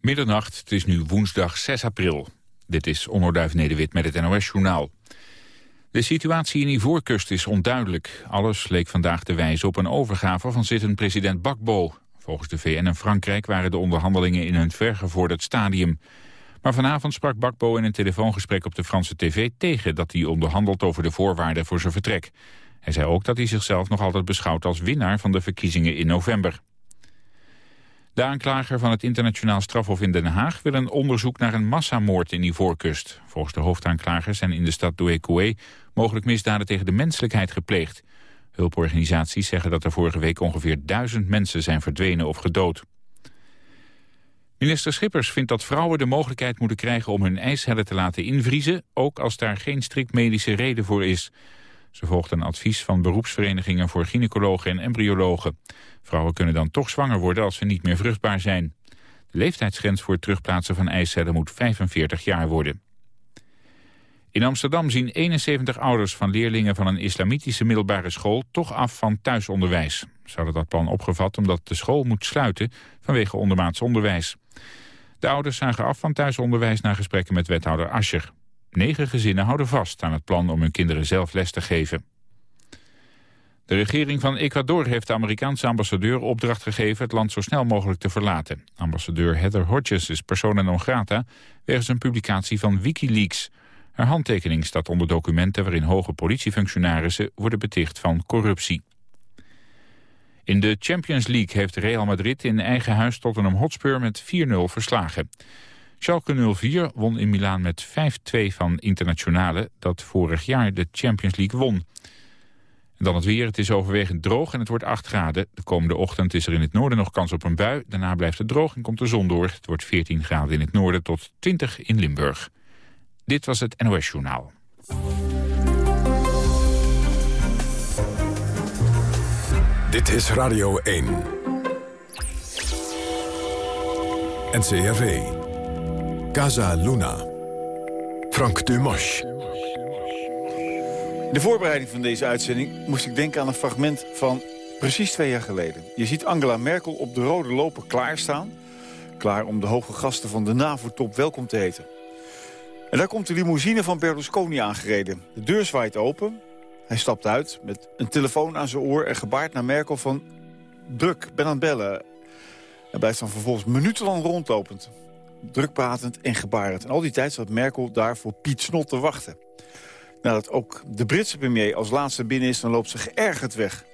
Middernacht, het is nu woensdag 6 april. Dit is Onnoduif Nederwit met het NOS-journaal. De situatie in Ivoorkust is onduidelijk. Alles leek vandaag te wijzen op een overgave van zittend president Bakbo. Volgens de VN en Frankrijk waren de onderhandelingen in een vergevorderd stadium. Maar vanavond sprak Bakbo in een telefoongesprek op de Franse tv tegen dat hij onderhandelt over de voorwaarden voor zijn vertrek. Hij zei ook dat hij zichzelf nog altijd beschouwt als winnaar van de verkiezingen in november. De aanklager van het internationaal strafhof in Den Haag wil een onderzoek naar een massamoord in Ivoorkust. Volgens de hoofdaanklager zijn in de stad Douekoué mogelijk misdaden tegen de menselijkheid gepleegd. Hulporganisaties zeggen dat er vorige week ongeveer duizend mensen zijn verdwenen of gedood. Minister Schippers vindt dat vrouwen de mogelijkheid moeten krijgen om hun eicellen te laten invriezen, ook als daar geen strikt medische reden voor is. Ze volgt een advies van beroepsverenigingen voor gynaecologen en embryologen. Vrouwen kunnen dan toch zwanger worden als ze niet meer vruchtbaar zijn. De leeftijdsgrens voor het terugplaatsen van eicellen moet 45 jaar worden. In Amsterdam zien 71 ouders van leerlingen van een islamitische middelbare school toch af van thuisonderwijs. Ze hadden dat plan opgevat omdat de school moet sluiten vanwege ondermaats onderwijs. De ouders zagen af van thuisonderwijs na gesprekken met wethouder Ascher. Negen gezinnen houden vast aan het plan om hun kinderen zelf les te geven. De regering van Ecuador heeft de Amerikaanse ambassadeur opdracht gegeven het land zo snel mogelijk te verlaten. Ambassadeur Heather Hodges is persona non grata wegens een publicatie van Wikileaks. Haar handtekening staat onder documenten waarin hoge politiefunctionarissen worden beticht van corruptie. In de Champions League heeft Real Madrid in eigen huis Tottenham Hotspur met 4-0 verslagen. Schalke 04 won in Milaan met 5-2 van Internationale, dat vorig jaar de Champions League won. En dan het weer, het is overwegend droog en het wordt 8 graden. De komende ochtend is er in het noorden nog kans op een bui. Daarna blijft het droog en komt de zon door. Het wordt 14 graden in het noorden tot 20 in Limburg. Dit was het NOS Journaal. Dit is Radio 1. NCRV. Casa Luna. Frank Dumas. In de voorbereiding van deze uitzending moest ik denken aan een fragment van precies twee jaar geleden. Je ziet Angela Merkel op de rode loper klaarstaan. Klaar om de hoge gasten van de NAVO-top welkom te heten. En daar komt de limousine van Berlusconi aangereden. De deur zwaait open. Hij stapt uit met een telefoon aan zijn oor en gebaart naar Merkel van... druk, ben aan het bellen. Hij blijft dan vervolgens minutenlang rondlopend. Druk pratend en gebarend. En al die tijd zat Merkel daar voor Piet Snot te wachten. Nadat ook de Britse premier als laatste binnen is... dan loopt ze geërgerd weg.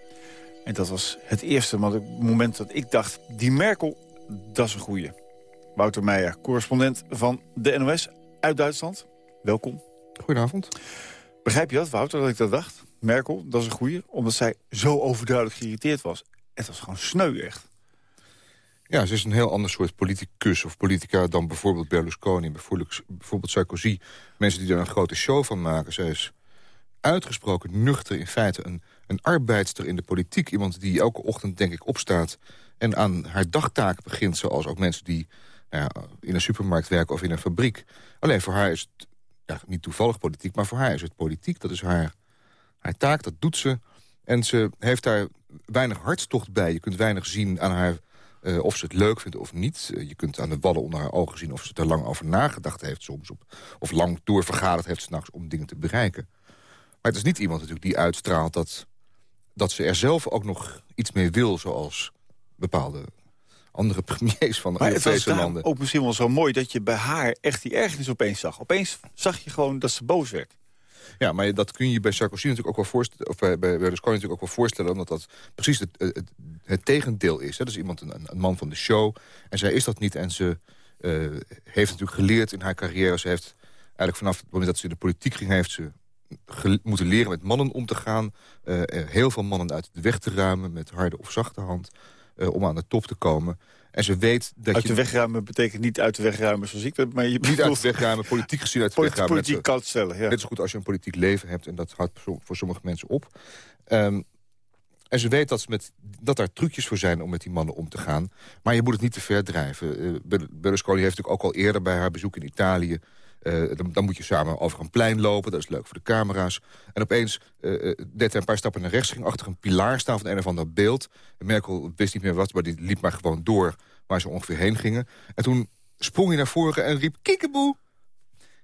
En dat was het eerste moment dat ik dacht... die Merkel, dat is een goeie. Wouter Meijer, correspondent van de NOS uit Duitsland. Welkom. Goedenavond. Begrijp je dat, Wouter, dat ik dat dacht? Merkel, dat is een goeie, omdat zij zo overduidelijk geïrriteerd was. Het was gewoon sneu, echt. Ja, ze is een heel ander soort politicus of politica dan bijvoorbeeld Berlusconi, bijvoorbeeld, bijvoorbeeld Sarkozy. Mensen die er een grote show van maken. Zij is uitgesproken nuchter, in feite een, een arbeidster in de politiek. Iemand die elke ochtend, denk ik, opstaat en aan haar dagtaak begint. Zoals ook mensen die nou ja, in een supermarkt werken of in een fabriek. Alleen voor haar is het ja, niet toevallig politiek, maar voor haar is het politiek. Dat is haar, haar taak, dat doet ze. En ze heeft daar weinig hartstocht bij. Je kunt weinig zien aan haar uh, of ze het leuk vindt of niet. Uh, je kunt aan de wallen onder haar ogen zien of ze er lang over nagedacht heeft soms. Op, of lang doorvergaderd heeft s'nachts om dingen te bereiken. Maar het is niet iemand natuurlijk die uitstraalt dat, dat ze er zelf ook nog iets mee wil... zoals bepaalde andere premiers van de Europese landen. ook misschien wel zo mooi dat je bij haar echt die ergernis opeens zag. Opeens zag je gewoon dat ze boos werd. Ja, maar dat kun je bij Sarkozy natuurlijk ook wel voorstellen... of bij, bij Berlusconi natuurlijk ook wel voorstellen... omdat dat precies het, het, tegendeel is. Hè? Dat is iemand, een, man van de show. En zij is dat niet. En ze uh, heeft natuurlijk geleerd in haar carrière. Ze heeft eigenlijk vanaf het moment dat ze in de politiek ging... heeft ze moeten leren met mannen om te gaan. Uh, heel veel mannen uit de weg te ruimen met harde of zachte hand... Om aan de top te komen. En ze weet dat uit je... de weg ruimen betekent niet uit de weg ruimen zoals ik dat... Maar je niet uit de weg ruimen, politiek gezien uit de weg ruimen. Politiek kan stellen, ja. Net zo goed als je een politiek leven hebt. En dat houdt voor sommige mensen op. Um, en ze weet dat, ze met, dat daar trucjes voor zijn om met die mannen om te gaan. Maar je moet het niet te ver drijven. Uh, Berlusconi heeft natuurlijk ook al eerder bij haar bezoek in Italië... Uh, dan, dan, moet je samen over een plein lopen. Dat is leuk voor de camera's. En opeens uh, deed hij een paar stappen naar rechts. Ging achter een pilaar staan van een of ander beeld. Merkel wist niet meer wat, maar die liep maar gewoon door... waar ze ongeveer heen gingen. En toen sprong hij naar voren en riep kiekeboe.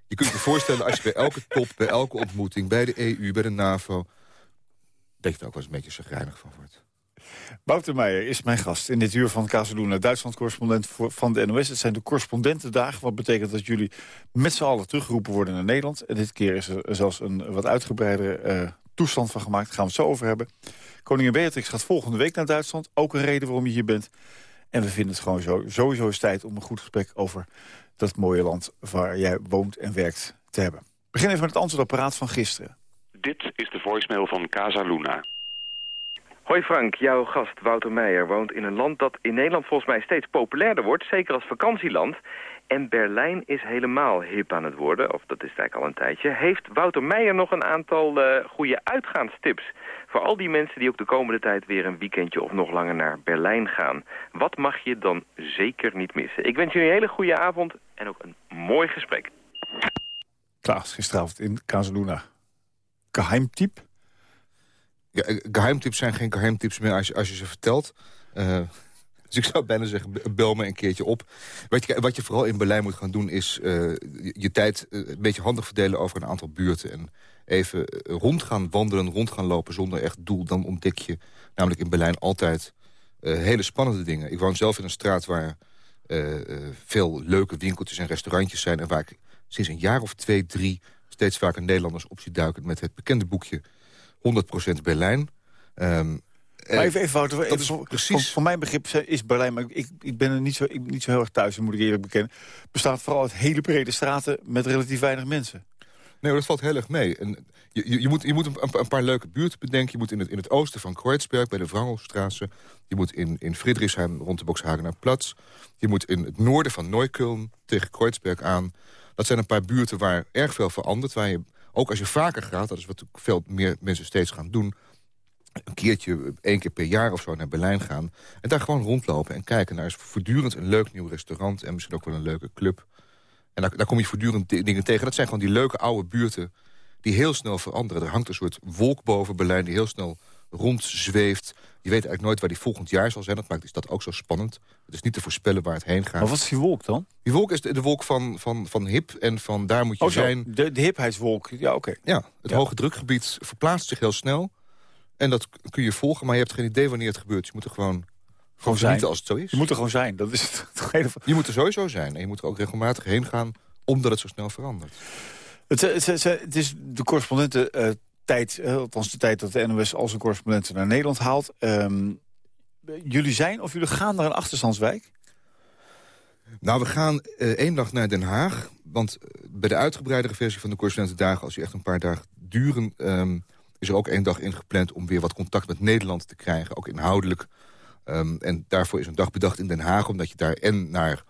Je kunt je voorstellen als je bij elke top, bij elke ontmoeting... bij de EU, bij de NAVO... dat je er ook wel eens een beetje chagrijnig van wordt. Wouter Meijer is mijn gast in dit uur van Kazeluna, Duitsland-correspondent van de NOS. Het zijn de correspondentendagen, wat betekent dat jullie met z'n allen teruggeroepen worden naar Nederland. En dit keer is er zelfs een wat uitgebreidere uh, toestand van gemaakt. Daar gaan we het zo over hebben. Koningin Beatrix gaat volgende week naar Duitsland. Ook een reden waarom je hier bent. En we vinden het gewoon zo, sowieso eens tijd om een goed gesprek over dat mooie land waar jij woont en werkt te hebben. Begin even met het antwoordapparaat van gisteren. Dit is de voicemail van Casa Luna. Hoi Frank, jouw gast Wouter Meijer woont in een land dat in Nederland volgens mij steeds populairder wordt, zeker als vakantieland. En Berlijn is helemaal hip aan het worden, of dat is eigenlijk al een tijdje. Heeft Wouter Meijer nog een aantal uh, goede uitgaanstips voor al die mensen die ook de komende tijd weer een weekendje of nog langer naar Berlijn gaan? Wat mag je dan zeker niet missen? Ik wens jullie een hele goede avond en ook een mooi gesprek. Klaas, gisteravond in Kazeluna. Geheimtype? Eh, geheimtips zijn geen geheimtips meer als je, als je ze vertelt. Uh, dus ik zou bijna zeggen, bel me een keertje op. Wat je, wat je vooral in Berlijn moet gaan doen... is uh, je tijd een beetje handig verdelen over een aantal buurten. En even rond gaan wandelen, rond gaan lopen zonder echt doel. Dan ontdek je namelijk in Berlijn altijd hele spannende dingen. Ik woon zelf in een straat waar veel leuke winkeltjes en restaurantjes zijn... en waar ik sinds een jaar of twee, drie... steeds vaker Nederlanders op zie duiken met het bekende boekje 100% Berlijn. Um, maar even, even Wouter, even, precies... voor, mijn begrip is Berlijn, maar ik, ik ben er niet zo, ik, niet zo heel erg thuis, moet ik eerlijk bekennen. bestaat vooral uit hele brede straten met relatief weinig mensen. Nee, dat valt heel erg mee. En je, je, je moet, je moet een, een, paar leuke buurten bedenken. Je moet in het, in het oosten van Kreuzberg, bij de Wrangelstraße. Je moet in, in Friedrichshain, rond de Boxhagener Platz. Je moet in het noorden van Neukölln tegen Kreuzberg aan. Dat zijn een paar buurten waar erg veel verandert. Waar je ook als je vaker gaat, dat is wat veel meer mensen steeds gaan doen... een keertje, één keer per jaar of zo naar Berlijn gaan... en daar gewoon rondlopen en kijken naar is voortdurend een leuk nieuw restaurant... en misschien ook wel een leuke club. En daar, daar kom je voortdurend dingen tegen. Dat zijn gewoon die leuke oude buurten die heel snel veranderen. Er hangt een soort wolk boven Berlijn die heel snel rondzweeft. Je weet eigenlijk nooit waar die volgend jaar zal zijn. Dat maakt dat ook zo spannend. Het is niet te voorspellen waar het heen gaat. Maar wat is die wolk dan? Die wolk is de, wolk van, van, van hip en van daar moet je oh, zijn. De, de hipheidswolk, ja oké. Ja, het hoge drukgebied verplaatst zich heel snel. En dat kun je volgen, maar je hebt geen idee wanneer het gebeurt. Je moet er gewoon, gewoon zijn als het zo is. Je moet er gewoon zijn, dat is het. Je moet er sowieso zijn en je moet er ook regelmatig heen gaan... omdat het zo snel verandert. Het, het, het, het is de correspondenten... Uh, tijd, althans de tijd dat de NOS als een correspondenten naar Nederland haalt. Um, jullie zijn of jullie gaan naar een achterstandswijk? Nou, we gaan uh, één dag naar Den Haag. Want eh, bij de uitgebreidere versie van de correspondentendagen... als die echt een paar dagen duren... Um, is er ook één dag ingepland om weer wat contact met Nederland te krijgen. Ook inhoudelijk. Um, en daarvoor is een dag bedacht in Den Haag. Omdat je daar en naar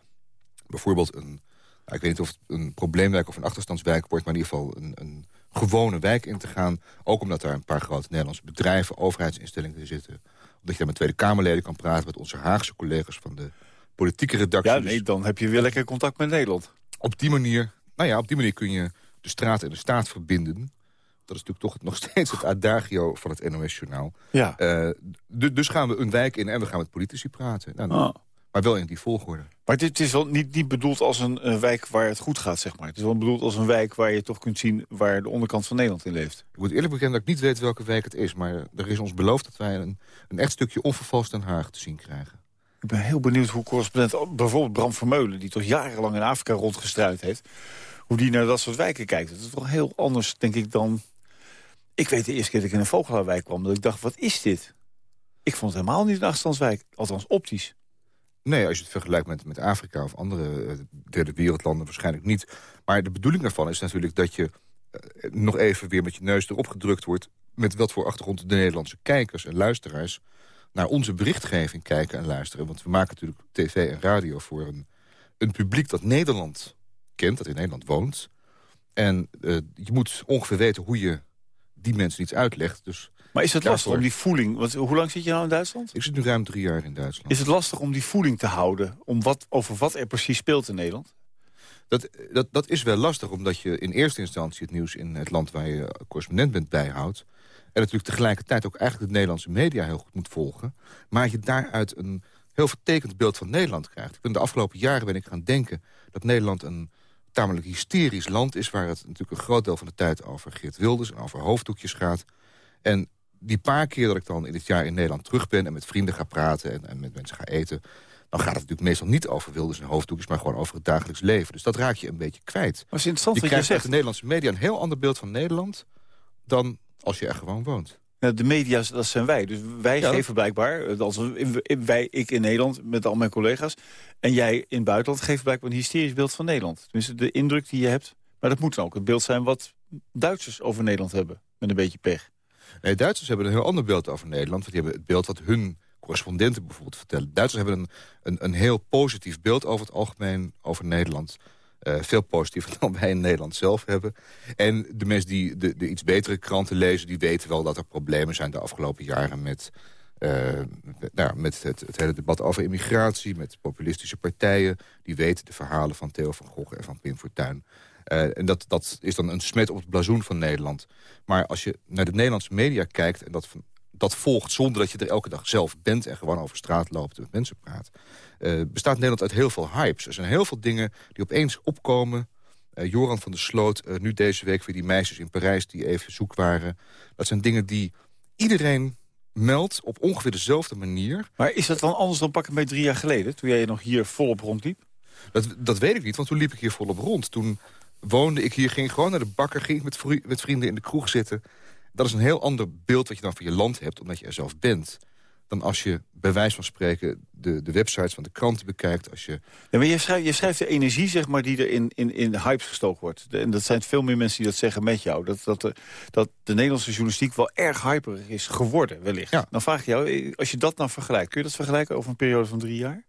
bijvoorbeeld een... Nou, ik weet niet of het een probleemwijk of een achterstandswijk wordt... maar in ieder geval een, een gewone wijk in te gaan. Ook omdat daar een paar grote Nederlandse bedrijven, overheidsinstellingen zitten dat je daar met Tweede Kamerleden kan praten... met onze Haagse collega's van de politieke redactie. Ja, nee, dan heb je weer lekker contact met Nederland. Op die manier, nou ja, op die manier kun je de straat en de staat verbinden. Dat is natuurlijk toch nog steeds het adagio van het NOS-journaal. Ja. Uh, dus gaan we een wijk in en we gaan met politici praten. Nou, oh. Maar wel in die volgorde. Maar dit is wel niet, niet bedoeld als een, wijk waar het goed gaat, zeg maar. Het is wel bedoeld als een wijk waar je toch kunt zien... waar de onderkant van Nederland in leeft. Ik moet eerlijk bekennen dat ik niet weet welke wijk het is... maar er is ons beloofd dat wij een, een echt stukje onvervalst Den Haag te zien krijgen. Ik ben heel benieuwd hoe correspondent... bijvoorbeeld Bram Vermeulen, die toch jarenlang in Afrika rondgestruid heeft... hoe die naar dat soort wijken kijkt. Dat is wel heel anders, denk ik, dan... Ik weet de eerste keer dat ik in een Vogelaarwijk kwam... dat ik dacht, wat is dit? Ik vond het helemaal niet een afstandswijk, althans optisch. Nee, als je het vergelijkt met, met Afrika of andere uh, derde wereldlanden waarschijnlijk niet. Maar de bedoeling daarvan is natuurlijk dat je uh, nog even weer met je neus erop gedrukt wordt... met wat voor achtergrond de Nederlandse kijkers en luisteraars... naar onze berichtgeving kijken en luisteren. Want we maken natuurlijk tv en radio voor een, een publiek dat Nederland kent... dat in Nederland woont. En uh, je moet ongeveer weten hoe je die mensen iets uitlegt. Dus maar is het lastig om die voeling... Want hoe lang zit je nou in Duitsland? Ik zit nu ruim drie jaar in Duitsland. Is het lastig om die voeling te houden? Om wat, over wat er precies speelt in Nederland? Dat, dat, dat is wel lastig, omdat je in eerste instantie het nieuws... in het land waar je correspondent bent bijhoudt. En natuurlijk tegelijkertijd ook eigenlijk de Nederlandse media heel goed moet volgen. Maar je daaruit een heel vertekend beeld van Nederland krijgt. Ik ben de afgelopen jaren ben ik gaan denken dat Nederland een tamelijk hysterisch land is... waar het natuurlijk een groot deel van de tijd over Geert Wilders... en over hoofddoekjes gaat. En die paar keer dat ik dan in dit jaar in Nederland terug ben... en met vrienden ga praten en, en met mensen ga eten... dan gaat het natuurlijk meestal niet over Wilders en hoofddoekjes... maar gewoon over het dagelijks leven. Dus dat raak je een beetje kwijt. Maar het is interessant je wat krijgt je zegt. de Nederlandse media een heel ander beeld van Nederland... dan als je er gewoon woont. De media, dat zijn wij. Dus wij Ja. geven blijkbaar, eh, als wij, ik in Nederland met al mijn collega's... en jij in het buitenland geven blijkbaar een hysterisch beeld van Nederland. Tenminste, de indruk die je hebt. Maar dat moet dan ook het beeld zijn wat Duitsers over Nederland hebben. Met een beetje pech. Nee, Duitsers hebben een heel ander beeld over Nederland. Want die hebben het beeld wat hun correspondenten bijvoorbeeld vertellen. Duitsers hebben een, een, een heel positief beeld over het algemeen over Nederland. Eh, veel positiever dan wij in Nederland zelf hebben. En de mensen die de, de iets betere kranten lezen... die weten wel dat er problemen zijn de afgelopen jaren... met, eh, nou, met het, het hele debat over immigratie, met populistische partijen. Die weten de verhalen van Theo van Gogh en van Pim Fortuyn. Eh, en dat, dat is dan een smet op het blazoen van Nederland. Maar als je naar de Nederlandse media kijkt... en dat, van- dat volgt zonder dat je er elke dag zelf bent... en gewoon over straat loopt en met mensen praat... eh, bestaat Nederland uit heel veel hypes. Er zijn heel veel dingen die opeens opkomen. Eh, Joran van der Sloot, nu deze week weer die meisjes in Parijs... die even zoek waren. Dat zijn dingen die iedereen meldt op ongeveer dezelfde manier. Maar is dat dan anders dan pakken bij drie jaar geleden... toen jij nog hier volop rondliep? Dat, dat weet ik niet, want toen liep ik hier volop rond. Toen woonde ik hier, ging gewoon naar de bakker... ging ik met, vri- met vrienden in de kroeg zitten. Dat is een heel ander beeld wat je dan van je land hebt... omdat je er zelf bent. Dan als je bij wijze van spreken de, de websites van de kranten bekijkt. Als je, Ja, maar je schrijft, je schrijft de energie zeg maar, die er in, in, in de hypes gestoken wordt. De- en dat zijn veel meer mensen die dat zeggen met jou. Dat, dat, de, dat de Nederlandse journalistiek wel erg hyperig is geworden, wellicht. Ja. Dan vraag ik jou, eh, als je dat nou vergelijkt... kun je dat vergelijken over een periode van drie jaar?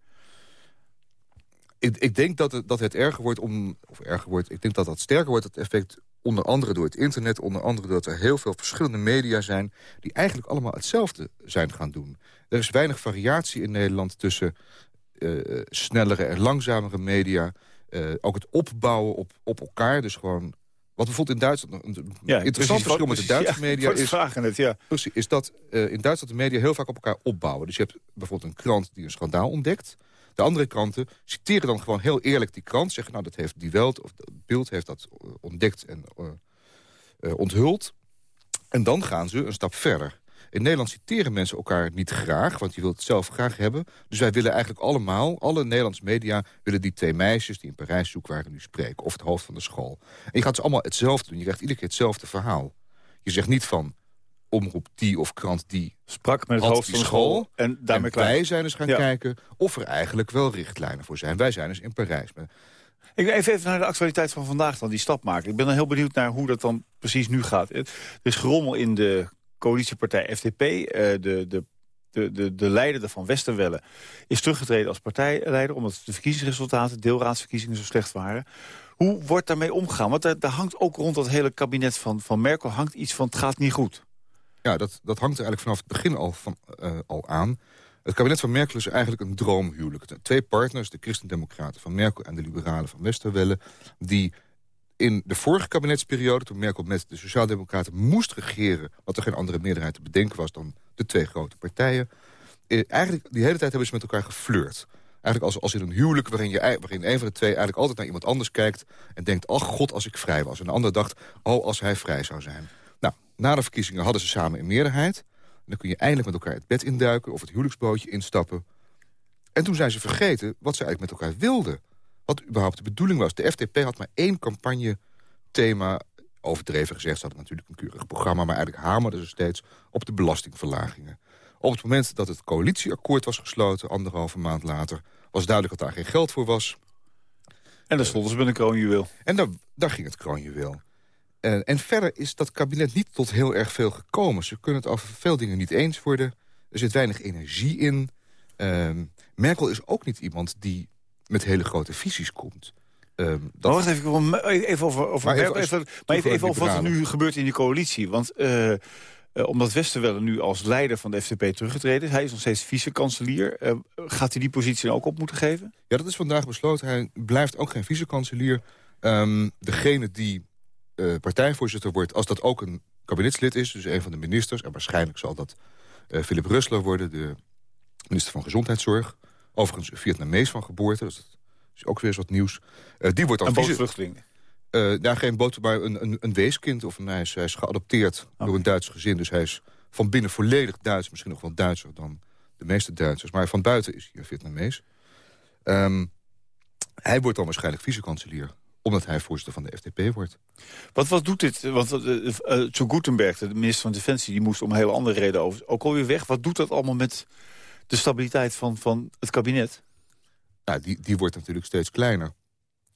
Ik, ik denk dat het, dat het erger wordt om... of erger wordt, ik denk dat dat sterker wordt, het effect... onder andere door het internet, onder andere doordat er heel veel verschillende media zijn... die eigenlijk allemaal hetzelfde zijn gaan doen. Er is weinig variatie in Nederland tussen eh, snellere en langzamere media. Eh, ook het opbouwen op, op elkaar, dus gewoon... Wat bijvoorbeeld in Duitsland... een interessant precies, verschil met de Duitse ja, media is... het, ja. Precies, is dat eh, in Duitsland de media heel vaak op elkaar opbouwen. Dus je hebt bijvoorbeeld een krant die een schandaal ontdekt. De andere kranten citeren dan gewoon heel eerlijk die krant. Zeggen, nou, dat heeft die Welt of Beeld heeft dat eh, ontdekt en eh, onthuld. En dan gaan ze een stap verder. In Nederland citeren mensen elkaar niet graag, want je wilt het zelf graag hebben. Dus wij willen eigenlijk allemaal, alle Nederlandse media... willen die twee meisjes die in Parijs zoek waren nu spreken. Of het hoofd van de school. En je gaat dus allemaal hetzelfde doen. Je krijgt iedere keer hetzelfde verhaal. Je zegt niet van omroep die of krant die Sprak met het hoofd van de school. school. En daarmee en wij zijn eens gaan Ja. kijken of er eigenlijk wel richtlijnen voor zijn. Wij zijn eens in Parijs. Ik wil even, even naar de actualiteit van vandaag dan, die stap maken. Ik ben dan heel benieuwd naar hoe dat dan precies nu gaat. Er is gerommel in de coalitiepartij FDP. eh, de, de, de, de, de leider van Westerwelle is teruggetreden als partijleider... omdat de verkiezingsresultaten, deelraadsverkiezingen, zo slecht waren. Hoe wordt daarmee omgegaan? Want daar, daar hangt ook rond dat hele kabinet van, van Merkel... hangt iets van het gaat niet goed. Ja, dat, dat hangt er eigenlijk vanaf het begin al, van, eh, al aan. Het kabinet van Merkel is eigenlijk een droomhuwelijk. Twee partners, de christendemocraten van Merkel... en de liberalen van Westerwelle... die in de vorige kabinetsperiode, toen Merkel met de Sociaaldemocraten moest regeren... wat er geen andere meerderheid te bedenken was dan de twee grote partijen... eh, eigenlijk die hele tijd hebben ze met elkaar geflirt. Eigenlijk als, als in een huwelijk waarin, je, waarin een van de twee eigenlijk altijd naar iemand anders kijkt... en denkt, ach god, als ik vrij was. En de ander dacht, oh, als hij vrij zou zijn. Nou, na de verkiezingen hadden ze samen een meerderheid. En dan kun je eindelijk met elkaar het bed induiken... of het huwelijksbootje instappen. En toen zijn ze vergeten wat ze eigenlijk met elkaar wilden. Wat überhaupt de bedoeling was. De FDP had maar één campagne-thema... overdreven gezegd, ze hadden natuurlijk een keurig programma... maar eigenlijk hamerden ze steeds op de belastingverlagingen. Op het moment dat het coalitieakkoord was gesloten... anderhalve maand later, was duidelijk dat daar geen geld voor was. En dan stonden ze met een kroonjuweel. En daar, daar ging het kroonjuweel. En, en verder is dat kabinet niet tot heel erg veel gekomen. Ze kunnen het over veel dingen niet eens worden. Er zit weinig energie in. Ehm, Merkel is ook niet iemand die met hele grote visies komt. Ehm, Maar dat, wacht even, me- even over, over Maar even even, maar even, over wat er nu gebeurt in die coalitie. Want eh, eh, omdat Westerwelle nu als leider van de FDP teruggetreden is... hij is nog steeds vice-kanselier. eh, gaat hij die positie ook op moeten geven? ja, dat is vandaag besloten. Hij blijft ook geen vicekanselier. Ehm degene die eh, partijvoorzitter wordt, als dat ook een kabinetslid is... dus een van de ministers, en waarschijnlijk zal dat eh, Philip Russler worden... de minister van Gezondheidszorg. Overigens Vietnamees van geboorte, dus dat is ook weer eens wat nieuws. Uh, die wordt dan een bootvluchteling? Uh, ja, geen boot, maar een, een, een weeskind. Of een, hij, is, hij is geadopteerd door een Duits gezin. Dus hij is van binnen volledig Duits. Misschien nog wel Duitser dan de meeste Duitsers. Maar van buiten is hij Vietnamees. Um, hij wordt dan waarschijnlijk vice-kanselier omdat hij voorzitter van de FDP wordt. Wat, wat doet dit? Want uh, uh, Gutenberg, de minister van Defensie... die moest om een hele andere reden over, ook alweer weg. Wat doet dat allemaal met de stabiliteit van, van het kabinet? Nou, die, die wordt natuurlijk steeds kleiner.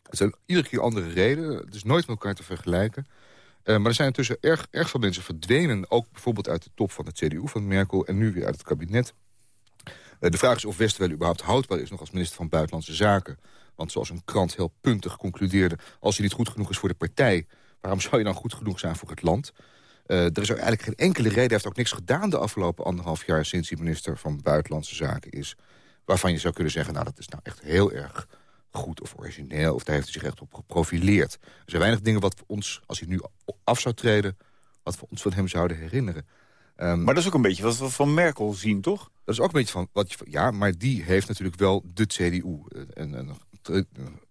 Het zijn iedere keer andere redenen. Het is nooit met elkaar te vergelijken. Uh, maar er zijn intussen erg, erg veel mensen verdwenen. Ook bijvoorbeeld uit de top van het CDU van Merkel... en nu weer uit het kabinet. Uh, de vraag is of Westerwelle überhaupt houdbaar is... nog als minister van Buitenlandse Zaken. Want zoals een krant heel puntig concludeerde... als hij niet goed genoeg is voor de partij... waarom zou je dan goed genoeg zijn voor het land? Uh, er is eigenlijk geen enkele reden. Hij heeft ook niks gedaan de afgelopen anderhalf jaar... sinds hij minister van Buitenlandse Zaken is. Waarvan je zou kunnen zeggen, nou dat is nou echt heel erg goed of origineel... of daar heeft hij zich echt op geprofileerd. Er zijn weinig dingen wat ons, als hij nu af zou treden... wat we ons van hem zouden herinneren. Um, maar dat is ook een beetje wat we van Merkel zien, toch? Dat is ook een beetje van... Wat je, ja, maar die heeft natuurlijk wel de CDU. Een, een, een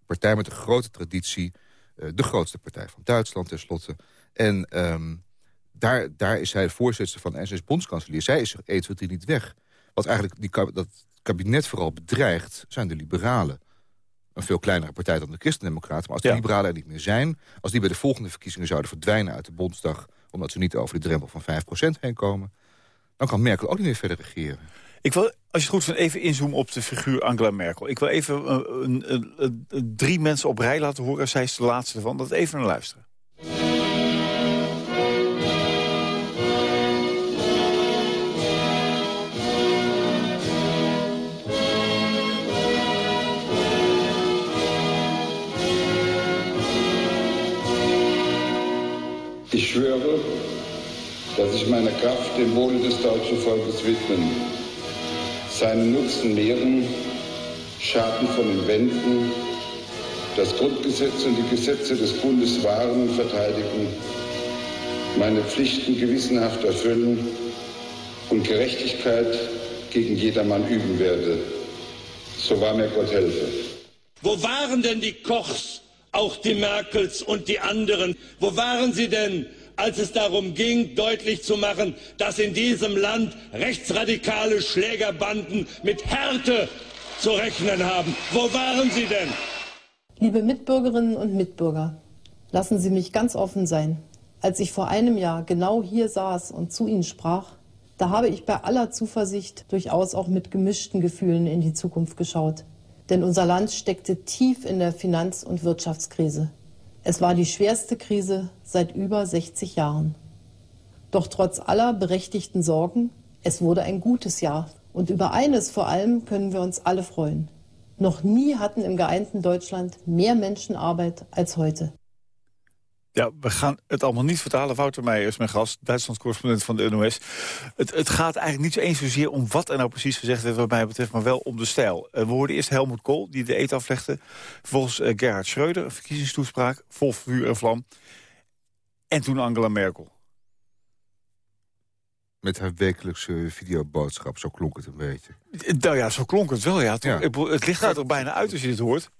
partij met een grote traditie. Uh, de grootste partij van Duitsland tenslotte. En um, daar, daar is hij voorzitter van en zij is bondskanselier. Zij is er 1, 2, 3 niet weg. Wat eigenlijk die, dat kabinet vooral bedreigt, zijn de liberalen een veel kleinere partij dan de Christendemocraten. Maar als de liberalen er niet meer zijn... als die bij de volgende verkiezingen zouden verdwijnen uit de Bondsdag... omdat ze niet over de drempel van 5% heen komen... dan kan Merkel ook niet meer verder regeren. Ik wil, als je het goed vindt, even inzoomen op de figuur Angela Merkel. Ik wil even uh, een, drie mensen op rij laten horen. Zij is de laatste van. Dat even naar luisteren. Ich schwöre, dass ich meine Kraft dem Wohle des deutschen Volkes widmen, seinen Nutzen mehren, Schaden von ihm wenden, das Grundgesetz und die Gesetze des Bundes wahren und verteidigen, meine Pflichten gewissenhaft erfüllen und Gerechtigkeit gegen jedermann üben werde. So wahr mir Gott helfe. Wo waren denn die Kochs auch die Merkels und die anderen. Wo waren Sie denn, als es darum ging, deutlich zu machen, dass in diesem Land rechtsradikale Schlägerbanden mit Härte zu rechnen haben? Wo waren Sie denn? Liebe Mitbürgerinnen und Mitbürger, lassen Sie mich ganz offen sein. Als ich vor einem Jahr genau hier saß und zu Ihnen sprach, da habe ich bei aller Zuversicht durchaus auch mit gemischten Gefühlen in die Zukunft geschaut. Denn unser Land steckte tief in der Finanz- und Wirtschaftskrise. Es war die schwerste Krise seit über 60 Jahren. Doch trotz aller berechtigten Sorgen, es wurde ein gutes Jahr. Und über eines vor allem können wir uns alle freuen. Noch nie hatten im geeinten Deutschland mehr Menschen Arbeit als heute. Ja, we gaan het allemaal niet vertalen. Wouter Meijer is mijn gast, Duitslands-correspondent van de NOS. Het, het, gaat eigenlijk niet eens zozeer om wat er nou precies gezegd werd... wat mij betreft, maar wel om de stijl. Uh, we hoorden eerst Helmut Kool, die de eet aflegde. Vervolgens uh, Gerhard Schreuder, een verkiezingstoespraak, vol vuur en vlam. En toen Angela Merkel. Met haar wekelijkse videoboodschap, zo klonk het een beetje. Nou ja, zo klonk het wel, ja. Toen, ja. Het licht gaat er bijna uit als je dit hoort.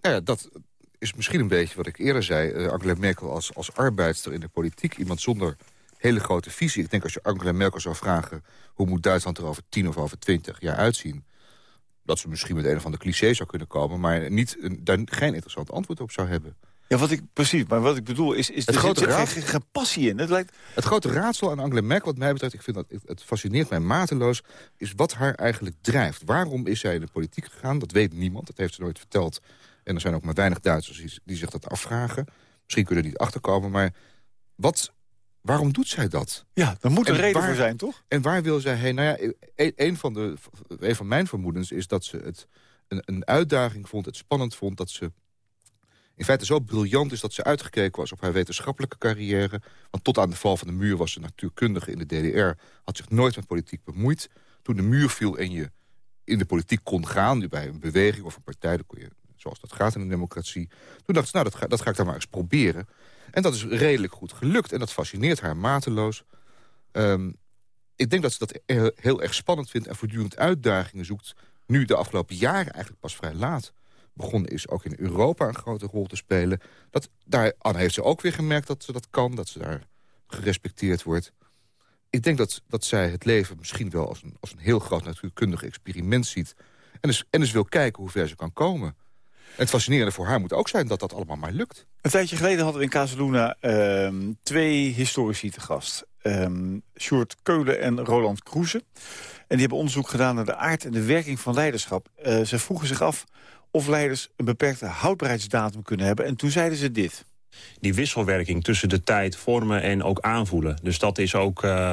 Nou ja, dat, is misschien een beetje wat ik eerder zei. Uh, Angela Merkel als, als arbeidster in de politiek. Iemand zonder hele grote visie. Ik denk als je Angela Merkel zou vragen... hoe moet Duitsland er over tien of over twintig jaar uitzien... dat ze misschien met een of ander cliché zou kunnen komen... maar niet, daar geen interessant antwoord op zou hebben. Ja, wat ik, precies. Maar wat ik bedoel is, is het er grote zit, geen, geen, passie in. Het, lijkt... het grote raadsel aan Angela Merkel, wat mij betreft... ik vind dat het fascineert mij mateloos... is wat haar eigenlijk drijft. Waarom is zij in de politiek gegaan? Dat weet niemand. Dat heeft ze nooit verteld en er zijn ook maar weinig Duitsers die, die zich dat afvragen. Misschien kunnen die niet achterkomen, maar wat, waarom doet zij dat? Ja, daar moet een reden voor zijn, toch? En waar wil zij heen? Nou ja, een, een, van de, een van mijn vermoedens is dat ze het een, een uitdaging vond, het spannend vond... dat ze in feite zo briljant is dat ze uitgekeken was op haar wetenschappelijke carrière. Want tot aan de val van de muur was ze natuurkundige in de DDR. Had zich nooit met politiek bemoeid. Toen de muur viel en je in de politiek kon gaan... nu bij een beweging of een partij, dan kon je zoals dat gaat in een democratie. Toen dacht ze, nou, dat ga, dat ga ik dan maar eens proberen. En dat is redelijk goed gelukt. En dat fascineert haar mateloos. Um, ik denk dat ze dat heel, erg spannend vindt... en voortdurend uitdagingen zoekt nu de afgelopen jaren eigenlijk pas vrij laat begonnen is ook in Europa een grote rol te spelen. Dat, daar heeft ze ook weer gemerkt dat ze dat kan, dat ze daar gerespecteerd wordt. Ik denk dat, dat zij het leven misschien wel als een, als een heel groot natuurkundig experiment ziet. En dus, en dus wil kijken hoe ver ze kan komen. Het fascinerende voor haar moet ook zijn dat dat allemaal maar lukt. Een tijdje geleden hadden we in Casaluna uh, twee historici te gast. Um, Sjoerd Keulen en Roland Kroeze. En die hebben onderzoek gedaan naar de aard en de werking van leiderschap. Uh, ze vroegen zich af of leiders een beperkte houdbaarheidsdatum kunnen hebben. En toen zeiden ze dit. Die wisselwerking tussen de tijd vormen en ook aanvoelen. Dus dat, is ook, uh,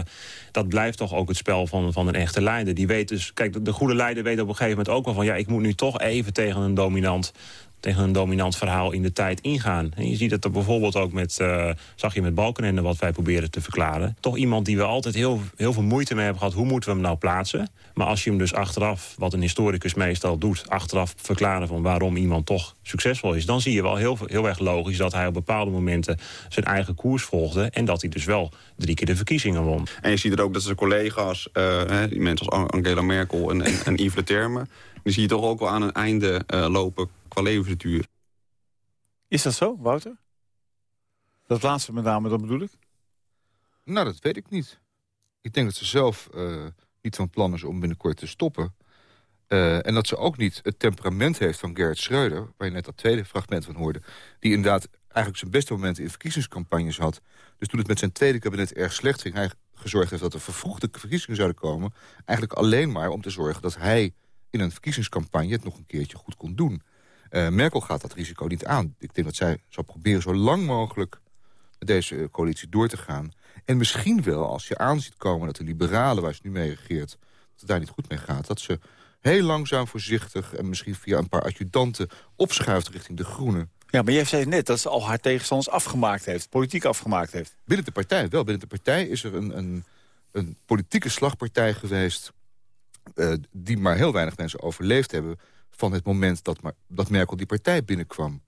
dat blijft toch ook het spel van, van een echte leider. Die weet dus, kijk, de, de goede leider weet op een gegeven moment ook wel van... ja, ik moet nu toch even tegen een dominant tegen een dominant verhaal in de tijd ingaan. En je ziet dat er bijvoorbeeld ook met, uh, zag je met Balkenende wat wij proberen te verklaren. Toch iemand die we altijd heel, heel veel moeite mee hebben gehad. Hoe moeten we hem nou plaatsen? Maar als je hem dus achteraf, wat een historicus meestal doet... achteraf verklaren van waarom iemand toch succesvol is... dan zie je wel heel, heel erg logisch dat hij op bepaalde momenten zijn eigen koers volgde... en dat hij dus wel drie keer de verkiezingen won. En je ziet er ook dat zijn collega's, hè, die mensen als Angela Merkel en, en, en Yves die zie je toch ook wel aan een einde uh, lopen qua levensduur. Is dat zo, Wouter? Dat laatste met name, dat bedoel ik? Nou, dat weet ik niet. Ik denk dat ze zelf uh, niet van plan is om binnenkort te stoppen. Uh, en dat ze ook niet het temperament heeft van Gerrit Schreuder... waar je net dat tweede fragment van hoorde... die inderdaad eigenlijk zijn beste momenten in verkiezingscampagnes had. Dus toen het met zijn tweede kabinet erg slecht ging... hij gezorgd heeft dat er vervroegde verkiezingen zouden komen... eigenlijk alleen maar om te zorgen dat hij in een verkiezingscampagne... het nog een keertje goed kon doen. Uh, Merkel gaat dat risico niet aan. Ik denk dat zij zal proberen zo lang mogelijk met deze coalitie door te gaan. En misschien wel, als je aanziet komen dat de liberalen waar ze nu mee regeert... dat het daar niet goed mee gaat, dat ze heel langzaam, voorzichtig... en misschien via een paar adjudanten opschuift richting de groenen. Ja, maar jij zei net dat ze al haar tegenstanders afgemaakt heeft. Politiek afgemaakt heeft. Binnen de partij, wel. Binnen de partij is er een, een, een politieke slagpartij geweest... Uh, die maar heel weinig mensen overleefd hebben van het moment dat, dat Merkel die partij binnenkwam.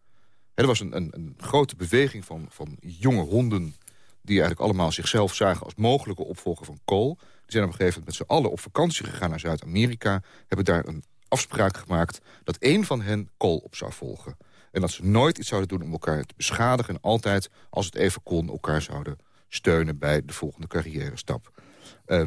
er was een, een, een, grote beweging van, van jonge honden... die eigenlijk allemaal zichzelf zagen als mogelijke opvolger van Kool. Die zijn op een gegeven moment met z'n allen op vakantie gegaan naar Zuid-Amerika... hebben daar een afspraak gemaakt dat één van hen Kool op zou volgen. En dat ze nooit iets zouden doen om elkaar te beschadigen... en altijd, als het even kon, elkaar zouden steunen bij de volgende carrière stap. Uh,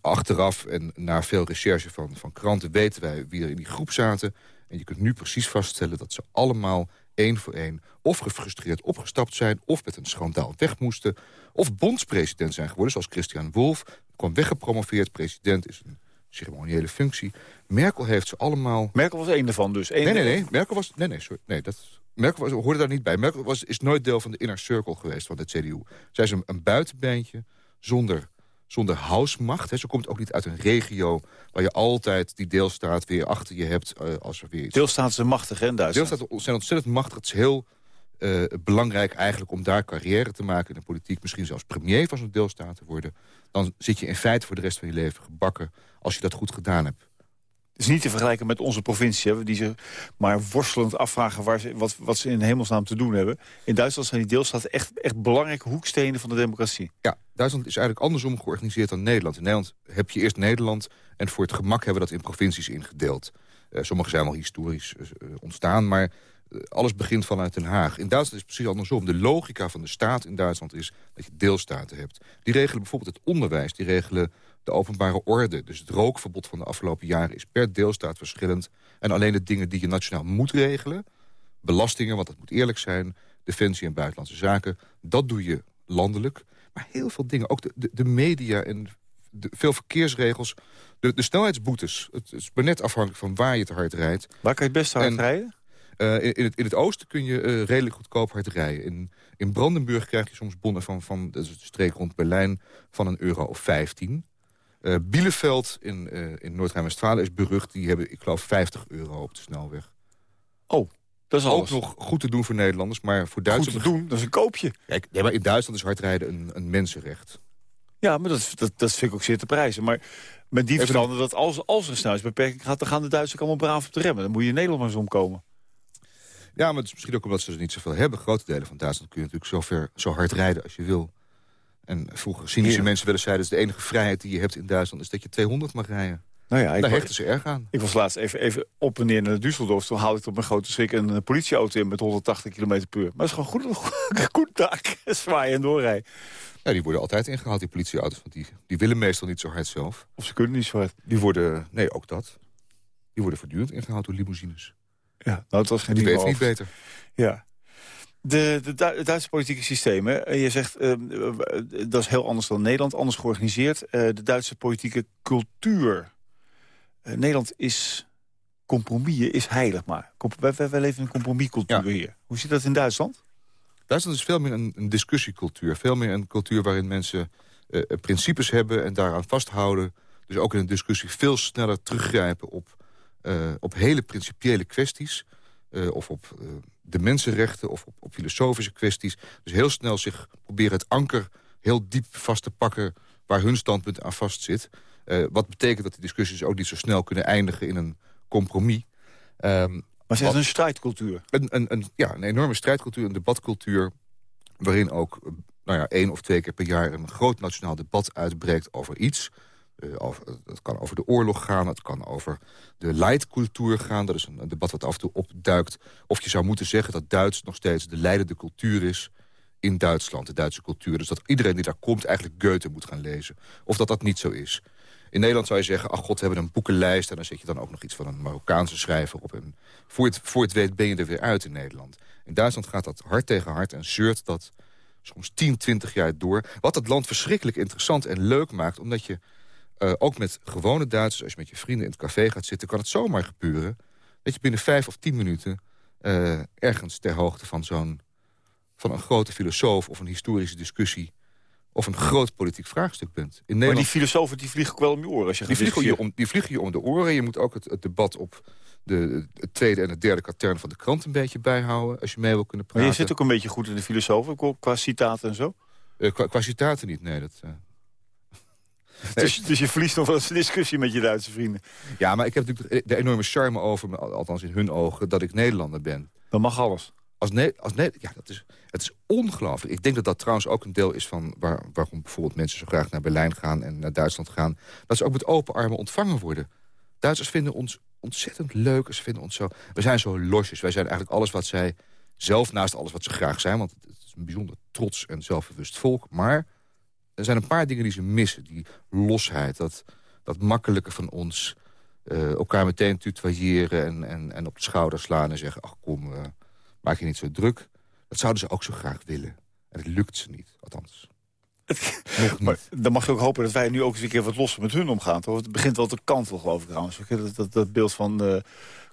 achteraf en na veel recherche van, van kranten weten wij wie er in die groep zaten. En je kunt nu precies vaststellen dat ze allemaal één voor één... of gefrustreerd opgestapt zijn, of met een schandaal weg moesten... of bondspresident zijn geworden, zoals Christian Wolff. kwam weggepromoveerd, president is een ceremoniële functie. Merkel heeft ze allemaal... Merkel was één ervan dus? Nee, nee, nee. Merkel was... Nee, nee, sorry. Nee, dat... Merkel was, hoorde daar niet bij. Merkel was, is nooit deel van de inner circle geweest van de CDU. Zij is een, een buitenbeentje zonder zonder hausmacht. Hè. Ze komt ook niet uit een regio waar je altijd die deelstaat weer achter je hebt. Uh, als er weer iets... Deelstaten zijn machtig hè, in Duitsland? Deelstaten zijn ontzettend machtig. Het is heel uh, belangrijk eigenlijk om daar carrière te maken in de politiek. Misschien zelfs premier van zo'n deelstaat te worden. Dan zit je in feite voor de rest van je leven gebakken als je dat goed gedaan hebt. Is niet te vergelijken met onze provincie, hè, die zich maar worstelend afvragen waar ze, wat, wat ze in hemelsnaam te doen hebben. In Duitsland zijn die deelstaten echt, echt belangrijke hoekstenen van de democratie. Ja, Duitsland is eigenlijk andersom georganiseerd dan Nederland. In Nederland heb je eerst Nederland en voor het gemak hebben we dat in provincies ingedeeld. Uh, sommige zijn al historisch uh, ontstaan, maar alles begint vanuit Den Haag. In Duitsland is het precies andersom. De logica van de staat in Duitsland is dat je deelstaten hebt. Die regelen bijvoorbeeld het onderwijs, die regelen de openbare orde. Dus het rookverbod van de afgelopen jaren is per deelstaat verschillend. En alleen de dingen die je nationaal moet regelen... belastingen, want dat moet eerlijk zijn... defensie en buitenlandse zaken, dat doe je landelijk. Maar heel veel dingen, ook de, de, de media en de, veel verkeersregels... De, de snelheidsboetes, het is maar net afhankelijk van waar je te hard rijdt. Waar kan je het best hard en, rijden? Uh, in, in, het, in het oosten kun je uh, redelijk goedkoop hard rijden. In, in Brandenburg krijg je soms bonnen van, van de streek rond Berlijn... van een euro of 15. Uh, Bielefeld in, uh, in Noord-Rijn-Westfalen is berucht. Die hebben, ik geloof, 50 euro op de snelweg. Oh, dat is ook alles. nog goed te doen voor Nederlanders, maar voor Duitsers... Goed te doen, dat is een koopje. Kijk, nee, maar in Duitsland is hardrijden een, een mensenrecht. Ja, maar dat, dat, dat vind ik ook zeer te prijzen. Maar met die verstanden dat als, als er een snelheidsbeperking gaat... dan gaan de Duitsers allemaal braaf op de remmen. Dan moet je in Nederland maar eens omkomen. Ja, maar het is misschien ook omdat ze er niet zoveel hebben. Grote delen van Duitsland kun je natuurlijk zo, ver, zo hard rijden als je wil. En vroeger cynische mensen willen zeiden... dat de enige vrijheid die je hebt in Duitsland... is dat je 200 mag rijden. Nou ja, ik, Daar hechten ze erg aan. Ik was laatst even, even op en neer naar Düsseldorf. Toen haalde ik op mijn grote schrik een eh, politieauto in met 180 km per uur. Maar dat is gewoon goed, goed taak. Zwaaien en doorrijden. Ja, die worden altijd ingehaald, die politieauto's. Want die, die willen meestal niet zo hard zelf. Of ze kunnen niet zo hard. Die worden, nee, ook dat. Die worden voortdurend ingehaald door limousines. Ja, nou, het was geen die weten niet beter. Ja. De, de, Du- het Duitse politieke systeem, hè? je zegt eh, eh, dat is heel anders dan Nederland, anders georganiseerd. Eh, de Duitse politieke cultuur. Eh, Nederland is compromissen, is heilig maar. Wij, wij, wij leven in een compromiscultuur hier. Hoe zit dat in Duitsland? Duitsland is veel meer een, een discussiecultuur. Veel meer een cultuur waarin mensen principes hebben en daaraan vasthouden. Dus ook in een discussie veel sneller teruggrijpen op, op hele principiële kwesties. of op de mensenrechten of op, op filosofische kwesties. Dus heel snel zich proberen het anker heel diep vast te pakken... waar hun standpunt aan vast zit. Eh, wat betekent dat die discussies ook niet zo snel kunnen eindigen in een compromis. Ehm, Maar ze wat- is een strijdcultuur. een, een, een, ja, een enorme strijdcultuur, een debatcultuur... waarin ook eh, nou ja, één of twee keer per jaar een groot nationaal debat uitbreekt over iets. Eh, over, het kan over de oorlog gaan, het kan over de leidcultuur gaan. Dat is een, debat wat af en toe opduikt. Of je zou moeten zeggen dat Duits nog steeds de leidende cultuur is in Duitsland, de Duitse cultuur. Dus dat iedereen die daar komt eigenlijk Goethe moet gaan lezen. Of dat dat niet zo is. In Nederland zou je zeggen, ach god, we hebben een boekenlijst... en dan zet je dan ook nog iets van een Marokkaanse schrijver op. En voor het, het weet ben je er weer uit in Nederland. In Duitsland gaat dat hard tegen hard en zeurt dat soms 10, 20 jaar door. Wat het land verschrikkelijk interessant en leuk maakt... omdat je eh, ook met gewone Duitsers, als je met je vrienden in het café gaat zitten... kan het zomaar gebeuren dat je binnen vijf of tien minuten... eh, ergens ter hoogte van zo'n van een grote filosoof of een historische discussie... of een groot politiek vraagstuk bent. In Maar Nederland die filosofen die vliegen ook wel om je oren. Als je die vliegen, je om, die vliegen je om de oren. Je moet ook het, het debat op de, het tweede en het derde katern van de krant een beetje bijhouden... als je mee wil kunnen Maar praten. je zit ook een beetje goed in de filosofen, qua citaten en zo. Eh, qua, qua citaten niet, nee. Dat. Dus, dus je verliest nog wel eens een discussie met je Duitse vrienden. Ja, maar ik heb natuurlijk de enorme charme over, me, althans in hun ogen... dat ik Nederlander ben. Dan mag alles. Als ne als ja, dat is, het is ongelooflijk. Ik denk dat dat trouwens ook een deel is van waar, waarom bijvoorbeeld mensen zo graag naar Berlijn gaan en naar Duitsland gaan. Dat ze ook met open armen ontvangen worden. Duitsers vinden ons ontzettend leuk. Ze vinden ons zo. We zijn zo losjes. Wij zijn eigenlijk alles wat zij zelf naast alles wat ze graag zijn. Want het is een bijzonder trots en zelfbewust volk. Maar er zijn een paar dingen die ze missen. Die losheid, dat, dat makkelijke van ons. eh, elkaar meteen tutoyeren en, en, en op de schouder slaan en zeggen... ach kom, eh, maak je niet zo druk. Dat zouden ze ook zo graag willen. En het lukt ze niet, althans. Nog Maar niet. dan mag je ook hopen dat wij nu ook eens een keer wat losser met hun omgaan. Toch? Het begint wel te kantel, geloof ik trouwens. Dat, dat, dat beeld van eh,